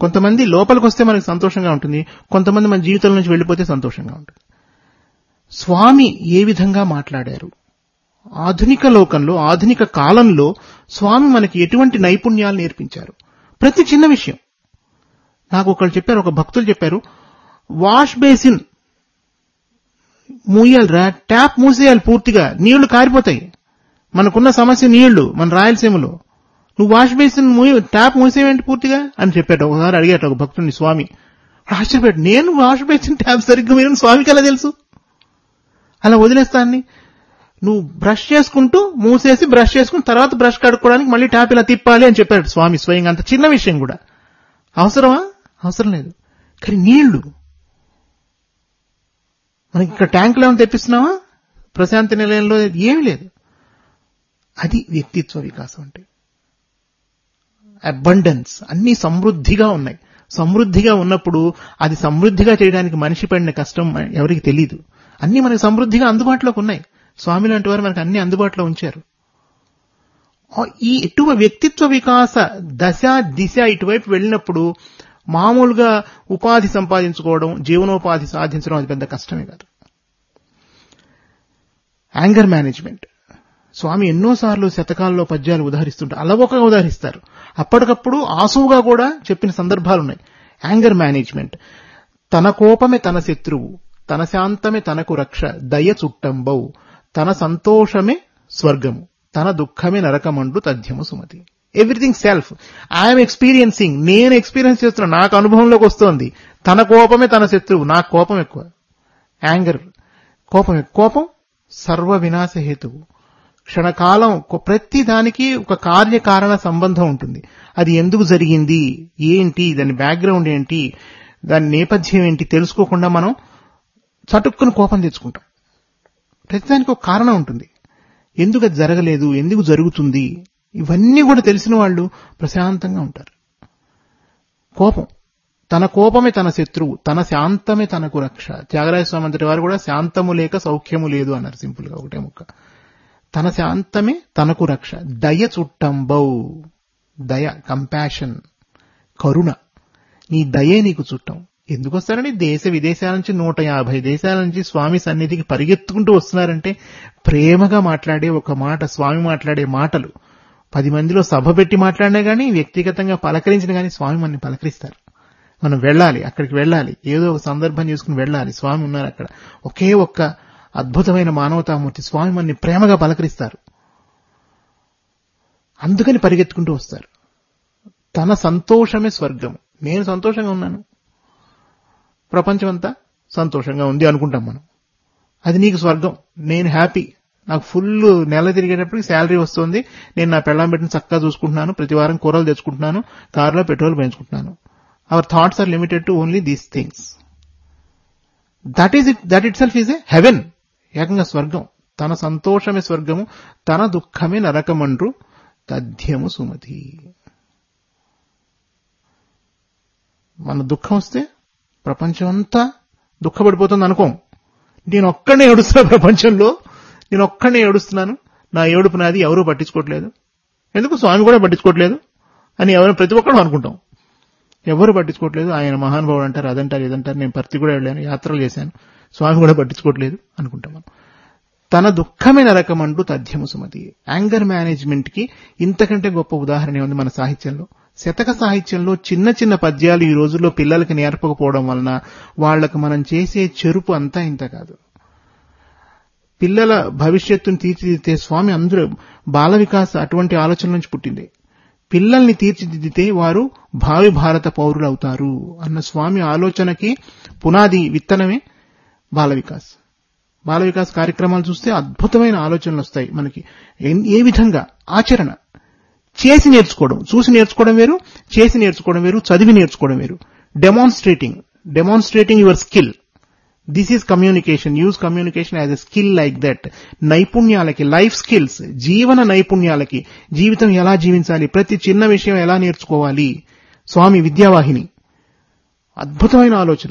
కొంతమంది లోపలికి వస్తే మనకు సంతోషంగా ఉంటుంది. కొంతమంది మన జీవితం నుంచి వెళ్ళిపోతే సంతోషంగా ఉంటుంది. స్వామి ఏ విధంగా మాట్లాడారు? ఆధునిక లోకంలో ఆధునిక కాలంలో స్వామి మనకి ఎటువంటి నైపుణ్యాలు నేర్పించారు? ప్రతి చిన్న విషయం. నాకు ఒకళ్ళు చెప్పారు ఒక భక్తులు చెప్పారు వాష్ బేసిన్ మూయాలిరా ట్యాప్ మూసేయాలి పూర్తిగా నీళ్ళు కారిపోతాయి. మనకున్న సమస్య నీళ్ళు మన రాయలసీమలో. నువ్వు వాష్ బేసిన్ మూయ ట్యాప్ మూసేవేంటి పూర్తిగా? అని చెప్పాడు. ఒకసారి అడిగాట ఒక భక్తుడిని స్వామి. ఆశ్చర్యపోయాడు నేను వాష్ బేసిన్ ట్యాప్ సరిగ్గా మీరు స్వామికి ఎలా తెలుసు? అలా వదిలేస్తాన్ని నువ్వు బ్రష్ చేసుకుంటూ మూసేసి బ్రష్ చేసుకుని తర్వాత బ్రష్ కడుక్కోవడానికి మళ్ళీ ట్యాప్ ఇలా తిప్పాలి అని చెప్పాడు స్వామి స్వయంగా. అంత చిన్న విషయం కూడా. అవసరమా? అవసరం లేదు. కానీ నీళ్ళు. మనకి ఇక్కడ ట్యాంకులో ఏమైనా తెప్పిస్తున్నావా? ప్రశాంతి నిలయంలో ఏమీ లేదు. అది వ్యక్తిత్వ వికాసం అంటే. అబండెన్స్ అన్ని సమృద్ధిగా ఉన్నాయి. సమృద్ధిగా ఉన్నప్పుడు అది సమృద్ధిగా చేయడానికి మనిషి పడిన కష్టం ఎవరికి తెలియదు అన్ని మనకి సమృద్ధిగా అందుబాటులోకి ఉన్నాయి. స్వామి లాంటి వారు మనకు అన్ని అందుబాటులో ఉంచారు. ఈ ఇటువ వ్యక్తిత్వ వికాస దశ దిశ ఇటువైపు వెళ్ళినప్పుడు మామూలుగా ఉపాధి సంపాదించుకోవడం జీవనోపాధి సాధించడం అది పెద్ద కష్టమే కాదు. Anger management. స్వామి ఎన్నోసార్లు శతకాల్లో పద్యాలు ఉదహరిస్తుంటే అలవోకగా ఉదాహరిస్తారు. అప్పటికప్పుడు ఆసువుగా కూడా చెప్పిన సందర్భాలున్నాయి. Anger management. తన కోపమే తన శత్రువు తన శాంతమే తనకు రక్ష దయ చుట్టంబౌ తన సంతోషమే స్వర్గము తన దుఃఖమే నరకమండు తథ్యము Sumathi. Everything self I'm experiencing నేను ఎక్స్పీరియన్స్ చేస్తున్నా. నాకు అనుభవంలోకి వస్తోంది. తన కోపమే తన శత్రువు. నాకు కోపం ఎక్కువ. యాంగర్ కోపం కోపం సర్వ వినాశ హేతువు. క్షణకాలం ప్రతి దానికి ఒక కార్యకారణ సంబంధం ఉంటుంది. అది ఎందుకు జరిగింది? ఏంటి? దాని బ్యాక్గ్రౌండ్ ఏంటి? దాని నేపథ్యం ఏంటి? తెలుసుకోకుండా మనం చటుక్కుని కోపం తెచ్చుకుంటాం. ప్రతిదానికి ఒక కారణం ఉంటుంది. ఎందుకు అది జరగలేదు? ఎందుకు జరుగుతుంది? ఇవన్నీ కూడా తెలిసిన వాళ్ళు ప్రశాంతంగా ఉంటారు. కోపం. తన కోపమే తన శత్రువు. తన శాంతమే తనకు రక్ష. త్యాగరాజ స్వామి అంతటి వారు కూడా శాంతము లేక సౌఖ్యము లేదు అన్నారు సింపుల్గా ఒకటే ముక్క. తన శాంతమే తనకు రక్ష. దయ చుట్టంబౌ. దయ కంపాషన్ కరుణ. నీ దయే నీకు చుట్టం. ఎందుకు వస్తారని దేశ విదేశాల నుంచి నూట యాభై దేశాల నుంచి స్వామి సన్నిధికి పరిగెత్తుకుంటూ వస్తున్నారంటే ప్రేమగా మాట్లాడే ఒక మాట స్వామి మాట్లాడే మాటలు. పది మందిలో సభ పెట్టి మాట్లాడినా గానీ వ్యక్తిగతంగా పలకరించిన గానీ స్వామి మనని పలకరిస్తారు. మనం వెళ్ళాలి అక్కడికి వెళ్ళాలి. ఏదో ఒక సందర్భం చేసుకుని వెళ్ళాలి. స్వామి ఉన్నారు అక్కడ. ఒకే ఒక్క అద్భుతమైన మానవతామూర్తి స్వామి మనని ప్రేమగా పలకరిస్తారు. అందుకని పరిగెత్తుకుంటూ వస్తారు. తన సంతోషమే స్వర్గం. నేను సంతోషంగా ఉన్నాను. ప్రపంచం అంతా సంతోషంగా ఉంది అనుకుంటాం మనం. అది నీకు స్వర్గం. నేను హ్యాపీ. నాకు ఫుల్ నెల తిరిగేటప్పటికి శాలరీ వస్తుంది. నేను నా పెళ్ళం పెట్టిన చక్కగా చూసుకుంటున్నాను. ప్రతి వారం కూరలు తెచ్చుకుంటున్నాను. కారులో petrol పెంచుకుంటున్నాను our thoughts are limited to only these things that is it that itself is a heaven ఏకంగా స్వర్గం. తన సంతోషమే స్వర్గము. తన దుఃఖమే నరకమండ్రు. తథ్యము సుమతి. మన దుఃఖం వస్తే ప్రపంచం అంతా దుఃఖపడిపోతుంది అనుకోం నేను ఒక్కడే ఏడుస్తున్నా ప్రపంచంలో. నేను ఒక్కడే ఏడుస్తున్నాను. నా ఏడుపు నాది ఎవరూ పట్టించుకోవట్లేదు. ఎందుకు? స్వామి కూడా పట్టించుకోవట్లేదు అని ఎవరు ప్రతి ఒక్కరు అనుకుంటాం. ఎవరు పట్టించుకోవట్లేదు? ఆయన మహానుభావుడు అంటారు అదంటారు ఇదంటారు. నేను పర్తి కూడా వెళ్ళాను యాత్రలు చేశాను. స్వామి కూడా పట్టించుకోవట్లేదు అనుకుంటాం మనం. తన దుఃఖమే అంటూ తథ్యము సుమతి. యాంగర్ మేనేజ్మెంట్కి ఇంతకంటే గొప్ప ఉదాహరణ ఉంది మన సాహిత్యంలో? శతక సాహిత్యంలో చిన్న చిన్న పద్యాలు ఈ రోజుల్లో పిల్లలకి నేర్పకపోవడం వలన వాళ్ళకు మనం చేసే చెరుపు అంతా ఇంత కాదు. పిల్లల భవిష్యత్తును తీర్చిదిద్దే స్వామి అందరూ బాల వికాస్ అటువంటి ఆలోచన నుంచి పుట్టింది. పిల్లల్ని తీర్చిదిద్దితే వారు భావి భారత పౌరులు అవుతారు అన్న స్వామి ఆలోచనకి పునాది విత్తనమే బాల వికాస్ బాల వికాస్ కార్యక్రమాలు చూస్తే అద్భుతమైన ఆలోచనలు వస్తాయి మనకి. ఏ విధంగా? ఆచరణ. చేసి నేర్చుకోవడం. చూసి నేర్చుకోవడం వేరు చేసి నేర్చుకోవడం వేరు చదివి నేర్చుకోవడం వేరు. Demonstrating demonstrating your skill this is communication use communication as a skill like that నైపుణ్యాలకి life skills జీవన నైపుణ్యాలకి జీవితం ఎలా జీవించాలి ప్రతి చిన్న విషయం ఎలా నేర్చుకోవాలి? స్వామి విద్యావాహిని. అద్భుతమైన ఆలోచన.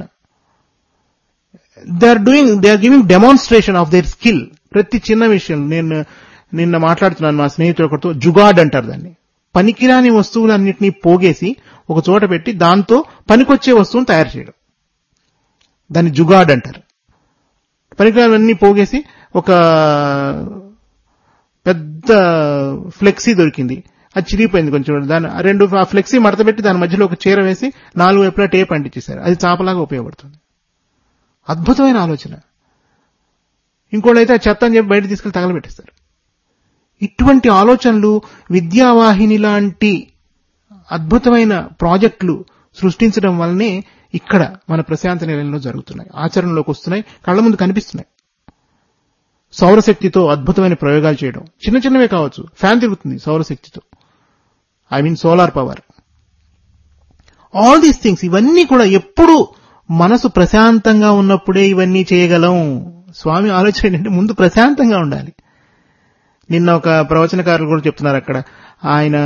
They are doing they are giving demonstration of their skill ప్రతి చిన్న విషయం నేను నిన్న మాట్లాడుతున్నాను మా స్నేహితుడు ఒకరితో జుగాడ్ అంటారు దాన్ని. పనికిరాని వస్తువులన్నింటినీ పోగేసి ఒక చోట పెట్టి దాంతో పనికొచ్చే వస్తువును తయారు చేయడం. దాన్ని జుగాడ్ అంటారు. పరికరాలన్నీ పోగేసి ఒక పెద్ద ఫ్లెక్సీ దొరికింది. అది చిరిగిపోయింది కొంచెం. దాని ఆ రెండు ఆ ఫ్లెక్సీ మడత పెట్టి దాని మధ్యలో ఒక చీర వేసి నాలుగు వైపులా టేప్ అంటించేశారు. అది చాపలాగా ఉపయోగపడుతుంది. అద్భుతమైన ఆలోచన. ఇంకోళ్ళైతే ఆ చెత్త అని చెప్పి బయట తీసుకెళ్ళి తగలబెట్టేస్తారు. ఇటువంటి ఆలోచనలు విద్యావాహిని లాంటి అద్భుతమైన ప్రాజెక్టులు సృష్టించడం వల్లనే ఇక్కడ మన ప్రశాంత నిలయంలో జరుగుతున్నాయి. ఆచరణలోకి వస్తున్నాయి. కళ్ళ ముందు కనిపిస్తున్నాయి. సౌరశక్తితో అద్భుతమైన ప్రయోగాలు చేయడం. చిన్న చిన్నవే కావచ్చు. ఫ్యాన్ తిరుగుతుంది సౌరశక్తితో. I mean solar power. All these things ఇవన్నీ కూడా ఎప్పుడు మనసు ప్రశాంతంగా ఉన్నప్పుడే ఇవన్నీ చేయగలం. స్వామి ఆలోచన ఏంటంటే ముందు ప్రశాంతంగా ఉండాలి. నిన్న ఒక ప్రవచనకారులు కూడా చెప్తున్నారు అక్కడ. ఆయన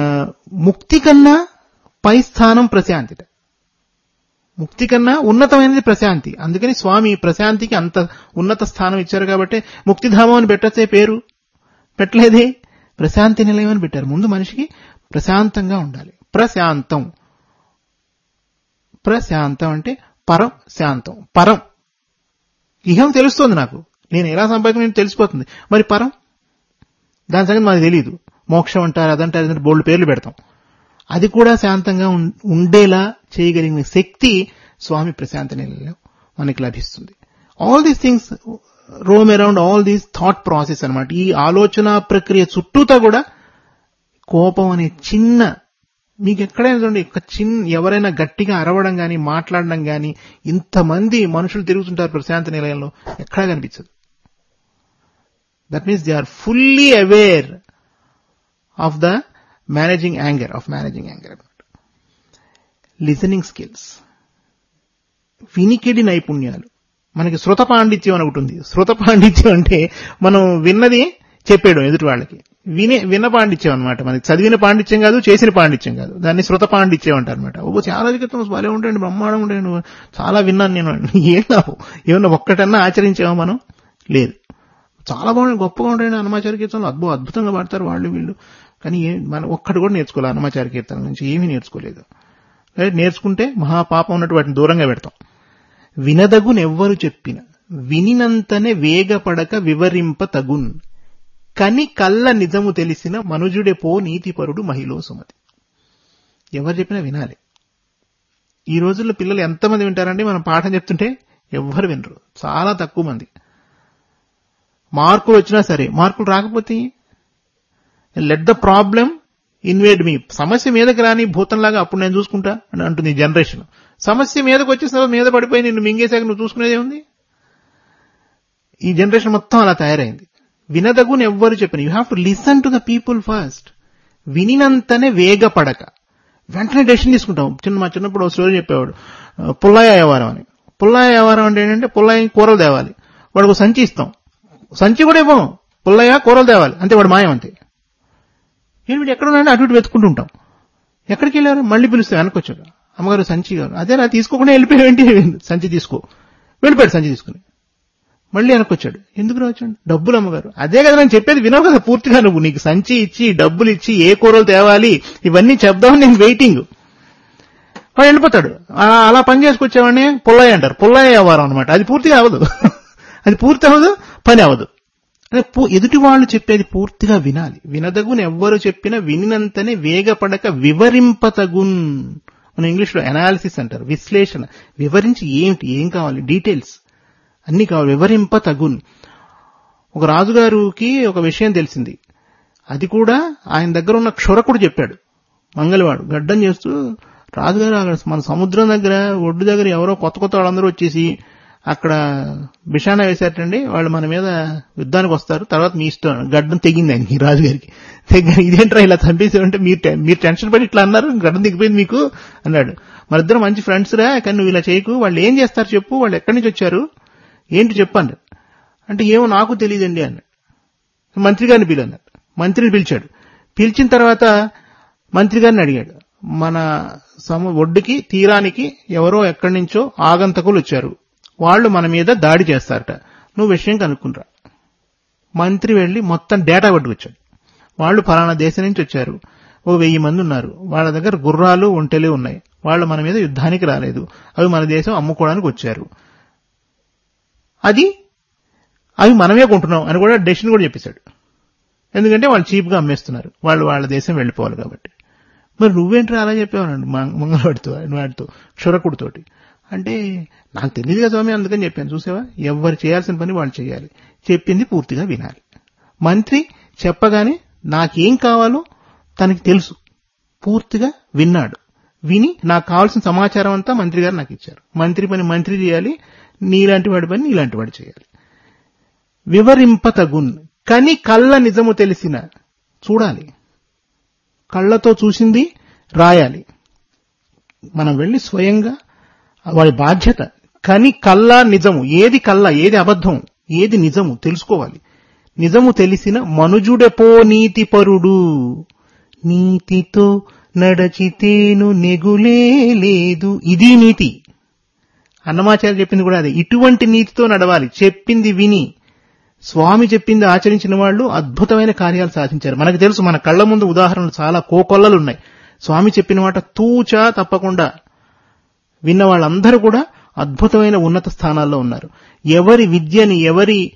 ముక్తి కన్నా పై స్థానం ప్రశాంతిట ముక్తి కన్నా ఉన్నతమైనది ప్రశాంతి. అందుకని స్వామి ప్రశాంతికి అంత ఉన్నత స్థానం ఇచ్చారు కాబట్టి ముక్తిధామం అని పెట్టచ్చే పేరు. పెట్టలేదే? ప్రశాంతి నిలయం అని పెట్టారు. ముందు మనిషికి ప్రశాంతంగా ఉండాలి. ప్రశాంతం. ప్రశాంతం అంటే పరం శాంతం. పరం. ఇహం తెలుస్తోంది నాకు. నేను ఎలా సంపాదించిన తెలిసిపోతుంది. మరి పరం? దాని సంగతి మాకు తెలియదు మోక్షం అంటారు అదంటారు బోల్డ్ పేర్లు పెడతాం. అది కూడా శాంతంగా ఉం- ఉండేలా చేయగలిగిన శక్తి స్వామి ప్రశాంత నిలయంలో మనకి లభిస్తుంది. All these things roam around all these thought process అన్నమాట. ఈ ఆలోచన ప్రక్రియ చుట్టూతా కూడా కోపం అనే చిన్న మీకు ఎక్కడైనా చూడండి ఒక చిన్న ఎవరైనా గట్టిగా అరవడం కానీ మాట్లాడడం కానీ ఇంతమంది మనుషులు తిరుగుతుంటారు ప్రశాంత నిలయంలో ఎక్కడా కనిపించదు. That means they are fully aware of the managing anger of managing anger అనమాట లిసనింగ్ స్కిల్స్. వినికిడి నైపుణ్యాలు. మనకి శృత పాండిత్యం అని ఒకటి ఉంది. శృత పాండిత్యం అంటే మనం విన్నది చెప్పేయడం ఎదుటి వాళ్ళకి. వినే విన్న పాండిత్యం అనమాట మనకి చదివిన పాండిత్యం కాదు చేసిన పాండిత్యం కాదు. దాన్ని శృత పాండిత్యం అంటారనమాట ఓ చాలా క్రితం భలే ఉంటాయండి బ్రహ్మాండం ఉంటాయండి చాలా విన్నాను నేను ఏం ఏమన్నా ఒక్కటన్నా ఆచరించామా మనం? లేదు. చాలా బాగుంది గొప్పగా ఉంటాయండి హనుమాచార్య కీర్తనలు. అద్భుత అద్భుతంగా పాడతారు వాళ్ళు వీళ్ళు. కానీ మనం ఒక్కటి కూడా నేర్చుకోవాలి హనుమాచార్య కీర్తన నుంచి. ఏమీ నేర్చుకోలేదు. నేర్చుకుంటే మహాపాపం ఉన్నట్టు వాటిని దూరంగా పెడతాం. వినదగునెవ్వరు చెప్పిన వినినంతనే వేగపడక వివరింప తగున్ కని కళ్ళ నిజము తెలిసిన మనుజుడే పో నీతిపరుడు మహిళ సుమతి. ఎవరు చెప్పినా వినాలి. ఈ రోజుల్లో పిల్లలు ఎంతమంది వింటారండి? మనం పాఠం చెప్తుంటే ఎవ్వరు వినరు. చాలా తక్కువ మంది. మార్కులు వచ్చినా సరే మార్కులు రాకపోతే let the problem invade me. సమస్య మీదకి రాని భూతంలాగా అప్పుడు నేను చూసుకుంటా అని అంటుంది ఈ జనరేషన్. సమస్య మీదకి వచ్చేసిన మీద పడిపోయి నిన్ను మింగేశాక నువ్వు చూసుకునేది ఉంది ఈ జనరేషన్ మొత్తం అలా తయారైంది. వినదగుని ఎవ్వరు చెప్పిన. You have to listen to the people first వినినంతనే వేగపడక. వెంటనే డెసిషన్ తీసుకుంటాం. చిన్న మా చిన్నప్పుడు ఒక స్టోరీ చెప్పేవాడు. పుల్లాయ పుల్లయ్య వ్యవహారం అని. పుల్లయ్య వ్యవహారం అంటే ఏంటంటే పుల్లయ్య కూరలు తేవాలి. వాడికి సంచి ఇస్తాం. సంచి కూడా ఇవ్వం. పుల్లయ్య కూరలు తేవాలి. అంతే వాడు మాయం అంతే. నేను వీడు ఎక్కడ అటు ఇటు వెతుకుంటూ ఉంటాం ఎక్కడికి వెళ్ళారు? మళ్ళీ పిలుస్తే వెనకొచ్చాడు అమ్మగారు సంచి గారు. అదే నా తీసుకోకుండా వెళ్ళిపోయావేంటి సంచి తీసుకో. వెళ్ళిపోయాడు సంచి తీసుకుని. మళ్ళీ వెనకొచ్చాడు వచ్చాడు ఎందుకు రావచ్చాడు? డబ్బులు అమ్మగారు. అదే కదా నేను చెప్పేది వినవు కదా పూర్తిగా నువ్వు. నీకు సంచి ఇచ్చి డబ్బులు ఇచ్చి ఏ కూరలు తేవాలి ఇవన్నీ చెప్దామని నేను వెయిటింగ్ వాడు వెళ్ళిపోతాడు. అలా పని చేసుకొచ్చేవాడిని పుల్లయ్య అంటారు. పుల్లయ్య వ్యవహారం అనమాట అది పూర్తిగా అవ్వదు. అది పూర్తి అవ్వదు పని అవ్వదు. ఎదుటి వాళ్ళు చెప్పేది పూర్తిగా వినాలి. వినదగుని ఎవ్వరు చెప్పినా వినినంతనే వేగపడక వివరింపతగున్ మన ఇంగ్లీష్లో అనాలిసిస్ అంటారు విశ్లేషణ. వివరించి ఏమిటి ఏం కావాలి డీటెయిల్స్ అన్ని కావాలి వివరింప తగున్ ఒక రాజుగారికి ఒక విషయం తెలిసింది. అది కూడా ఆయన దగ్గర ఉన్న క్షురకుడు చెప్పాడు. మంగళవాడు గడ్డం చేస్తూ రాజుగారు అక్కడ మన సముద్రం దగ్గర ఒడ్డు దగ్గర ఎవరో కొత్త కొత్త వాళ్ళందరూ వచ్చేసి అక్కడ బిషానా వేశారటండి వాళ్ళు మన మీద యుద్ధానికి వస్తారు. తర్వాత మీ ఇష్టం. గడ్డం తెగింది ఆయనకి రాజుగారికి. తెగ ఇదేంట్రా ఇలా చంపేసామంటే మీరు మీరు టెన్షన్ పడి ఇట్లా అన్నారు గడ్డం దిగిపోయింది మీకు అన్నాడు. మన ఇద్దరు మంచి ఫ్రెండ్స్ రా కానీ నువ్వు ఇలా చేయకు. వాళ్ళు ఏం చేస్తారు చెప్పు వాళ్ళు ఎక్కడి నుంచి వచ్చారు ఏంటి చెప్పండి. అంటే ఏమో నాకు తెలియదండి అన్నాడు. మంత్రి గారిని పిలు అన్నాడు మంత్రిని పిలిచాడు. పిలిచిన తర్వాత మంత్రి గారిని అడిగాడు. మన సమ ఒడ్డుకి తీరానికి ఎవరో ఎక్కడి నుంచో ఆగంతకులు వచ్చారు. వాళ్ళు మన మీద దాడి చేస్తారట. నువ్వు విషయం కనుక్కుంటా మంత్రి వెళ్ళి మొత్తం డేటా పట్టుకొచ్చాడు వాళ్ళు ఫలానా దేశం నుంచి వచ్చారు. ఓ వెయ్యి మంది ఉన్నారు. వాళ్ళ దగ్గర గుర్రాలు ఒంటెలు ఉన్నాయి. వాళ్ళు మన మీద యుద్ధానికి రాలేదు. అవి మన దేశం అమ్ముకోవడానికి వచ్చారు. అది అవి మనమే కొంటున్నాం అని కూడా డెసిషన్ కూడా చెప్పేశాడు. ఎందుకంటే వాళ్ళు చీప్గా అమ్మేస్తున్నారు. వాళ్ళు వాళ్ళ దేశం వెళ్ళిపోవాలి కాబట్టి. మరి నువ్వేంటి అలా చెప్పావనండి మంగళవాడితో వాడితో క్షురకుడితోటి. అంటే నాకు తెలియదు కదా స్వామి అందుకని చెప్పాను. చూసావా? ఎవరు చేయాల్సిన పని వాళ్ళు చేయాలి. చెప్పింది పూర్తిగా వినాలి. మంత్రి చెప్పగానే నాకేం కావాలో తనకి తెలుసు. పూర్తిగా విన్నాడు. విని నాకు కావాల్సిన సమాచారం అంతా మంత్రి గారు నాకు ఇచ్చారు. మంత్రి పని మంత్రి చేయాలి. నీలాంటి వాడి పని నీలాంటి వాడు చేయాలి. వివరింపతగున్. కని కళ్ళ నిజము తెలిసిన చూడాలి. కళ్ళతో చూసింది రాయాలి. మనం వెళ్ళి స్వయంగా వాడి బాధ్యత. కని కళ్ళ నిజము. ఏది కళ్ళ ఏది అబద్ధం ఏది నిజము తెలుసుకోవాలి. నిజము తెలిసిన మనుజుడెపో నీతిపరుడు. నీతితో నడచితేను నెగులే లేదు. ఇది నీతి. అన్నమాచార్య చెప్పింది కూడా అదే. ఇటువంటి నీతితో నడవాలి. చెప్పింది విని. స్వామి చెప్పింది ఆచరించిన వాళ్ళు అద్భుతమైన కార్యాలు సాధించారు. మనకు తెలుసు మన కళ్ళ ముందు ఉదాహరణలు చాలా కోకొల్లలు ఉన్నాయి. స్వామి చెప్పిన మాట తూచా తప్పకుండా. విన్న వాళ్ళందరూ కూడా అద్భుతమైన ఉన్నత స్థానాల్లో ఉన్నారు. ఎవరి విద్యని ఎవరి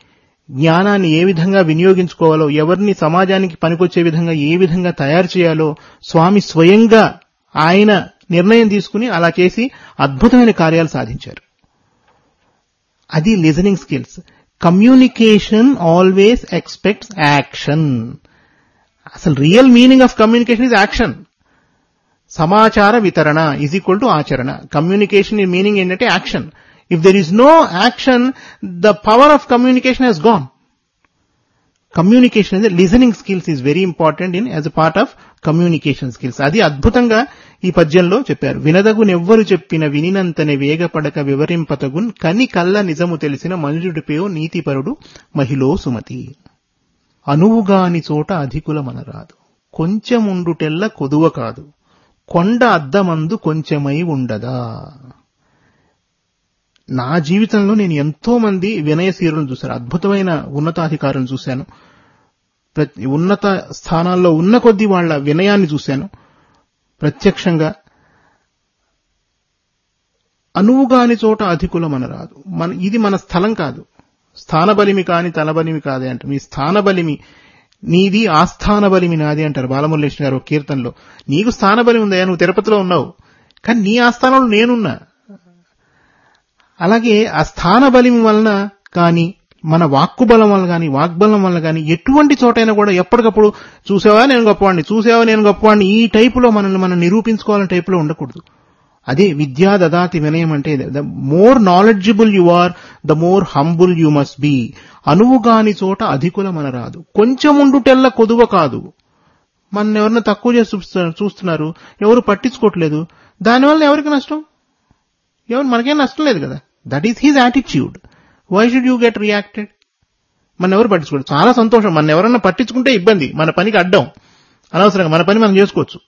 జ్ఞానాన్ని ఏ విధంగా వినియోగించుకోవాలో ఎవరిని సమాజానికి పనికొచ్చే విధంగా ఏ విధంగా తయారు చేయాలో స్వామి స్వయంగా ఆయన నిర్ణయం తీసుకుని అలా చేసి అద్భుతమైన కార్యాలు సాధించారు. అది listening skills. Communication always expects action. అసలు real meaning of communication is action. సమాచార వితరణ ఈజ్ ఈక్వల్ టు ఆచరణ. కమ్యూనికేషన్ ఈ మీనింగ్ ఏంటంటే action if there is no action the power of communication has gone communication అనేది listening skills is very important in as a part of communication skills అది అద్భుతంగా ఈ పద్యంలో చెప్పారు. వినదగునెవ్వరు చెప్పిన వినినంతనే వేగపడక వివరింపతగున్ కని కళ్ళ నిజము తెలిసిన మనుజుడిపేయో నీతిపరుడు మహిళో సుమతి. అనువుగాని చోట అధికుల మనరాదు కొంచెముండుటెల్ల కొదువ కాదు. కొండ అద్దమందు కొంచెమై ఉండదా? నా జీవితంలో నేను ఎంతో మంది వినయశీరులను చూశాను అద్భుతమైన ఉన్నతాధికారులను చూశాను. ప్రతి ఉన్నత స్థానాల్లో ఉన్న కొద్దీ వాళ్ళ వినయాన్ని చూశాను. ప్రత్యక్షంగా అనువుగాని చోట అధికులం మన రాదు మన ఇది మన స్థలం కాదు. స్థానబలిమి కాని తలబలిమి కాదే అంటే. మీ స్థానబలిమి నీది ఆస్థాన బలిమి నాది అంటారు బాలమురళేశ్వర గారు కీర్తనలో. నీకు స్థానబలి ఉందయ్యా నువ్వు తిరుపతిలో ఉన్నావు. కానీ నీ ఆస్థానంలో నేనున్నా. అలాగే ఆ స్థాన బలిమి వలన కానీ మన వాక్కు బలం వల్ల కానీ వాగ్బలం వల్ల కానీ ఎటువంటి చోటైనా కూడా ఎప్పటికప్పుడు చూసావా నేను గొప్పవాడిని చూసావా నేను గొప్పవాడిని ఈ టైపులో మనల్ని మనం నిరూపించుకోవాలని టైపులో ఉండకూడదు. అదే విద్యా దదాతి వినయం అంటే the more knowledgeable you are the more humble you must be. అనువుగాని చోట అధికుల మన రాదు కొంచెం ఉండుటెల్ల కొదువ కాదు. మన ఎవరిని తక్కువ చేసి చూస్తున్నారు చూస్తున్నారు ఎవరు పట్టించుకోవట్లేదు. దానివల్ల ఎవరికి నష్టం? ఎవరు మనకేం నష్టం లేదు కదా. That is his attitude why should you get reacted మన ఎవరు పట్టించుకోవడం చాలా సంతోషం. మన ఎవరన్నా పట్టించుకుంటే ఇబ్బంది. మన పనికి అడ్డం. అనవసరంగా మన పని మనం చేసుకోవచ్చు.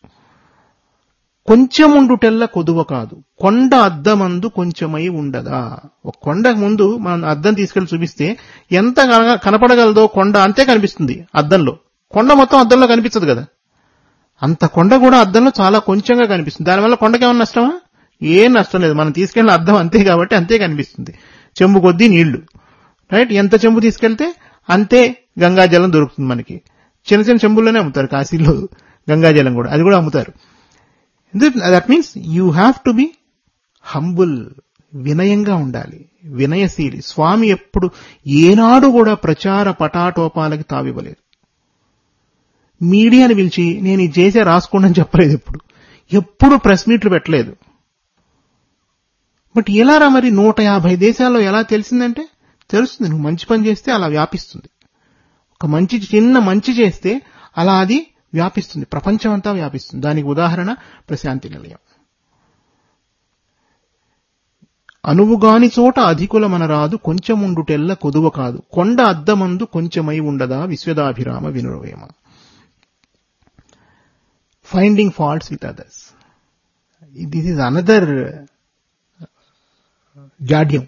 కొంచెముండుటెల్ల కొదువ కాదు. కొండ అద్దమందు కొంచెమై ఉండదా ఒక కొండ ముందు మనం అద్దం తీసుకెళ్ళి చూపిస్తే ఎంత కనపడగలదో కొండ అంతే కనిపిస్తుంది అద్దంలో. కొండ మొత్తం అద్దంలో కనిపించదు కదా. అంత కొండ కూడా అద్దంలో చాలా కొంచెంగా కనిపిస్తుంది. దానివల్ల కొండకేమన్నా నష్టమా? ఏం నష్టం లేదు. మనం తీసుకెళ్ళిన అద్దం అంతే కాబట్టి అంతే కనిపిస్తుంది. చెంబు కొద్దీ నీళ్ళు. రైట్? ఎంత చెంబు తీసుకెళ్తే అంతే గంగాజలం దొరుకుతుంది మనకి. చిన్న చిన్న చెంబుల్లోనే అమ్ముతారు కాశీలో గంగాజలం కూడా. అది కూడా అమ్ముతారు. That means you have to be humble వినయంగా ఉండాలి. వినయశీలి. స్వామి ఎప్పుడు ఏనాడు కూడా ప్రచార పటాటోపాలకి తావివ్వలేదు. మీడియాని పిలిచి నేను ఇది చేసే రాసుకోండి అని చెప్పలేదు ఎప్పుడు. ఎప్పుడు ప్రెస్ మీట్లు పెట్టలేదు. బట్ ఎలారా మరి నూట యాభై దేశాల్లో ఎలా తెలిసిందంటే తెలుస్తుంది. నువ్వు మంచి పని చేస్తే అలా వ్యాపిస్తుంది. ఒక మంచి చిన్న మంచి చేస్తే అలా అది వ్యాపిస్తుంది. ప్రపంచమంతా వ్యాపిస్తుంది. దానికి ఉదాహరణ ప్రశాంతి నిలయం. అనువుగాని చోట అధికులమనరాదు రాదు కొంచెముండుటెల్ల కొదువ కాదు. కొండ అద్దమందు కొంచెమై ఉండదా విశ్వదాభిరామ వినురవేమ finding faults with others this is another జాడ్యం.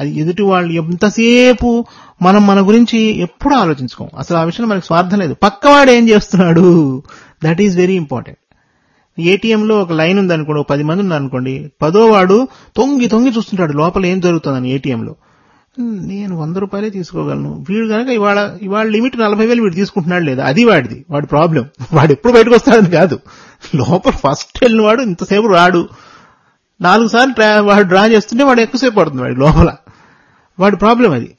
అది ఎదుటి వాళ్ళు ఎంతసేపు మనం మన గురించి ఎప్పుడు ఆలోచించుకోం అసలు ఆ విషయంలో మనకు స్వార్థం లేదు. పక్కవాడు ఏం చేస్తున్నాడు? దట్ ఈస్ వెరీ ఇంపార్టెంట్ ఏటీఎంలో ఒక లైన్ ఉంది అనుకోండి ఒక పది మంది ఉన్నారు అనుకోండి పదో వాడు తొంగి తొంగి చూస్తుంటాడు లోపల ఏం జరుగుతుందని ఏటీఎంలో. నేను వంద రూపాయలే తీసుకోగలను. వీడు కనుక ఇవాళ ఇవాళ లిమిట్ నలభై వేలు వీడు తీసుకుంటున్నాడు లేదా? అది వాడిది. వాడి ప్రాబ్లం వాడు ఎప్పుడు బయటకు వస్తాడని కాదు. లోపల ఫస్ట్ వెళ్ళిన వాడు ఇంతసేపు రాడు. నాలుగు సార్లు వాడు డ్రా చేస్తుంటే వాడు ఎక్కువసేపు పడుతుంది వాడి లోపల. వాడి ప్రాబ్లం అది.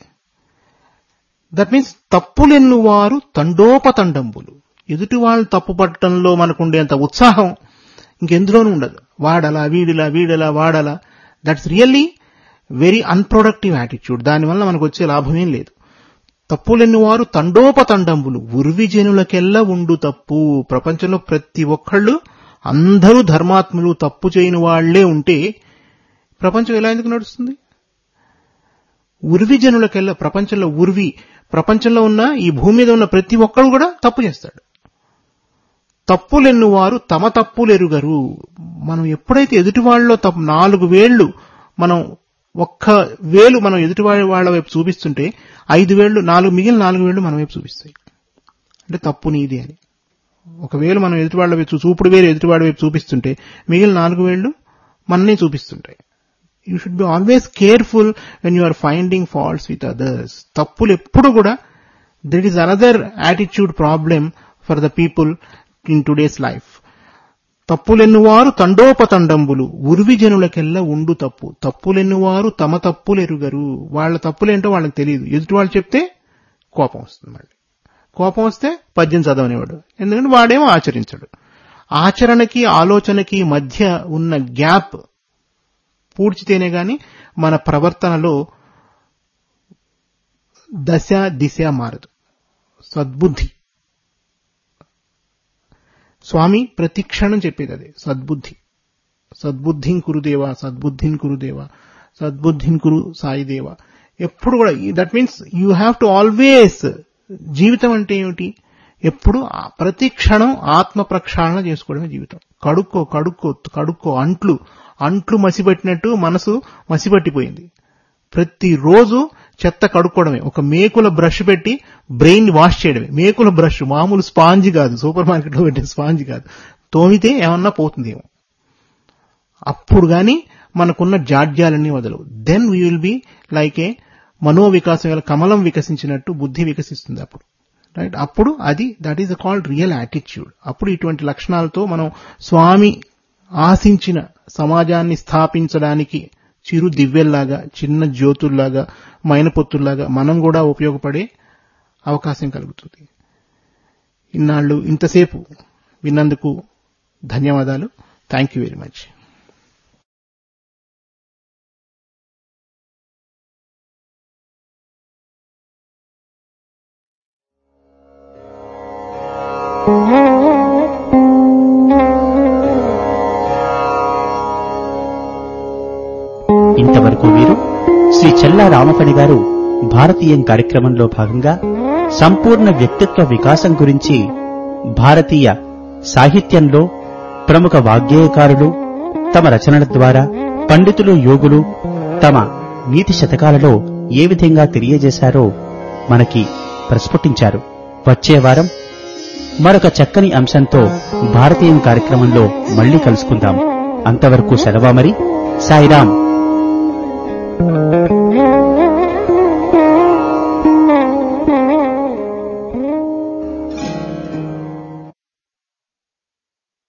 దట్ మీన్స్ తప్పులెన్ను వారు తండోపతండంబులు. ఎదుటి వాళ్ళు తప్పు పట్టడంలో మనకుండేంత ఉత్సాహం ఇంకెందులోనూ ఉండదు. వాడలా వీడిలా వీడలా వాడలా. That's really very unproductive attitude దానివల్ల మనకు వచ్చే లాభమేం లేదు. తప్పులెన్ను వారు తండోపతండంబులు. ఉర్విజనులకెల్లా ఉండు తప్పు. ప్రపంచంలో ప్రతి ఒక్కళ్ళు అందరూ ధర్మాత్ములు తప్పు చేయని వాళ్ళే ఉంటే ప్రపంచం ఎలా ఎందుకు నడుస్తుంది? ఉర్వి జనులకెల్లా ప్రపంచంలో ఉర్వి ప్రపంచంలో ఉన్న ఈ భూమి మీద ఉన్న ప్రతి ఒక్కరు కూడా తప్పు చేస్తాడు. తప్పులెన్ను వారు తమ తప్పులెరుగరు. మనం ఎప్పుడైతే ఎదుటి వాళ్ళలో తప్పు నాలుగు వేళ్ళు మనం ఒక్క వేలు మనం ఎదుటి వాళ్ళ వైపు చూపిస్తుంటే ఐదు వేళ్ళు నాలుగు మిగిలిన నాలుగు వేళ్ళు మన వైపు చూపిస్తాయి. అంటే తప్పు నీది అని. ఒకవేళ మనం ఎదుటివాళ్ళ వైపు చూపుడు వేలు ఎదుటివాడి వైపు చూపిస్తుంటే మిగిలిన నాలుగు వేళ్ళు మననే చూపిస్తుంటాయి. You should be always careful when you are finding faults with others తప్పులు ఎప్పుడు కూడా that is another attitude problem for the people in today's life తప్పులెన్నువారు తండోపతండంబులు ఉర్వి జనులకెల్లా ఉండు తప్పు. తప్పులెన్నువారు తమ తప్పులెరుగరు. వాళ్ళ తప్పులేంటో వాళ్ళకి తెలియదు. ఎదుటి వాళ్ళు చెప్తే కోపం వస్తుంది మళ్ళీ. కోపం వస్తే పద్యం చదవనివాడు ఎందుకంటే వాడేమో ఆచరించడు. ఆచరణకి ఆలోచనకి మధ్య ఉన్న గ్యాప్ పూడ్చితేనే గాని మన ప్రవర్తనలో దశ దిశ మారదు. సద్బుద్ధి. స్వామి ప్రతి క్షణం చెప్పేది అదే. సద్బుద్ధి. సద్బుద్ధిని కురుదేవా సద్బుద్ధిని కురుదేవా సద్బుద్ధిని కురు సాయిదేవా. ఎప్పుడు కూడా that means you have to always జీవితం అంటే ఏమిటి? ఎప్పుడు ప్రతి క్షణం ఆత్మ ప్రక్షాళన చేసుకోవడమే జీవితం. కడుక్కో కడుక్కో కడుక్కో అంట్లు అంట్లు మసిపెట్టినట్టు మనసు మసిపట్టిపోయింది. ప్రతిరోజు చెత్త కడుక్కోవడమే. ఒక మేకుల బ్రష్ పెట్టి బ్రెయిన్ వాష్ చేయడమే. మేకుల బ్రష్ మామూలు స్పాంజ్ కాదు. సూపర్ మార్కెట్లో పెట్టే స్పాంజ్ కాదు. తోమితే ఏమన్నా పోతుందేమో. అప్పుడు కానీ మనకున్న జాడ్యాలన్నీ వదలవు. Then we will be like a మనోవికాసం గల కమలం వికసించినట్టు బుద్ధి వికసిస్తుంది అప్పుడు. రైట్ అప్పుడు అది that is called real attitude అప్పుడు ఇటువంటి లక్షణాలతో మనం స్వామి ఆశించిన సమాజాన్ని స్థాపించడానికి చిరు దివ్యల్లాగా చిన్న జ్యోతుల్లాగా మైనపొత్తుల్లాగా మనం కూడా ఉపయోగపడే అవకాశం కలుగుతుంది. ఇన్నాళ్ళు ఇంతసేపు విన్నందుకు ధన్యవాదాలు. థ్యాంక్ యూ వెరీ మచ్ ఇంతవరకు వీరు శ్రీ చెల్లా రామఫణి గారు భారతీయం కార్యక్రమంలో భాగంగా సంపూర్ణ వ్యక్తిత్వ వికాసం గురించి భారతీయ సాహిత్యంలో ప్రముఖ వాగ్గేయకారులు తమ రచనల ద్వారా పండితులు యోగులు తమ నీతి శతకాలలో ఏ విధంగా తెలియజేశారో మనకి ప్రస్ఫుటించారు. వచ్చే వారం మరొక చక్కని అంశంతో భారతీయం కార్యక్రమంలో మళ్ళీ కలుసుకుందాం. అంతవరకు సెలవా మరి సాయిరాం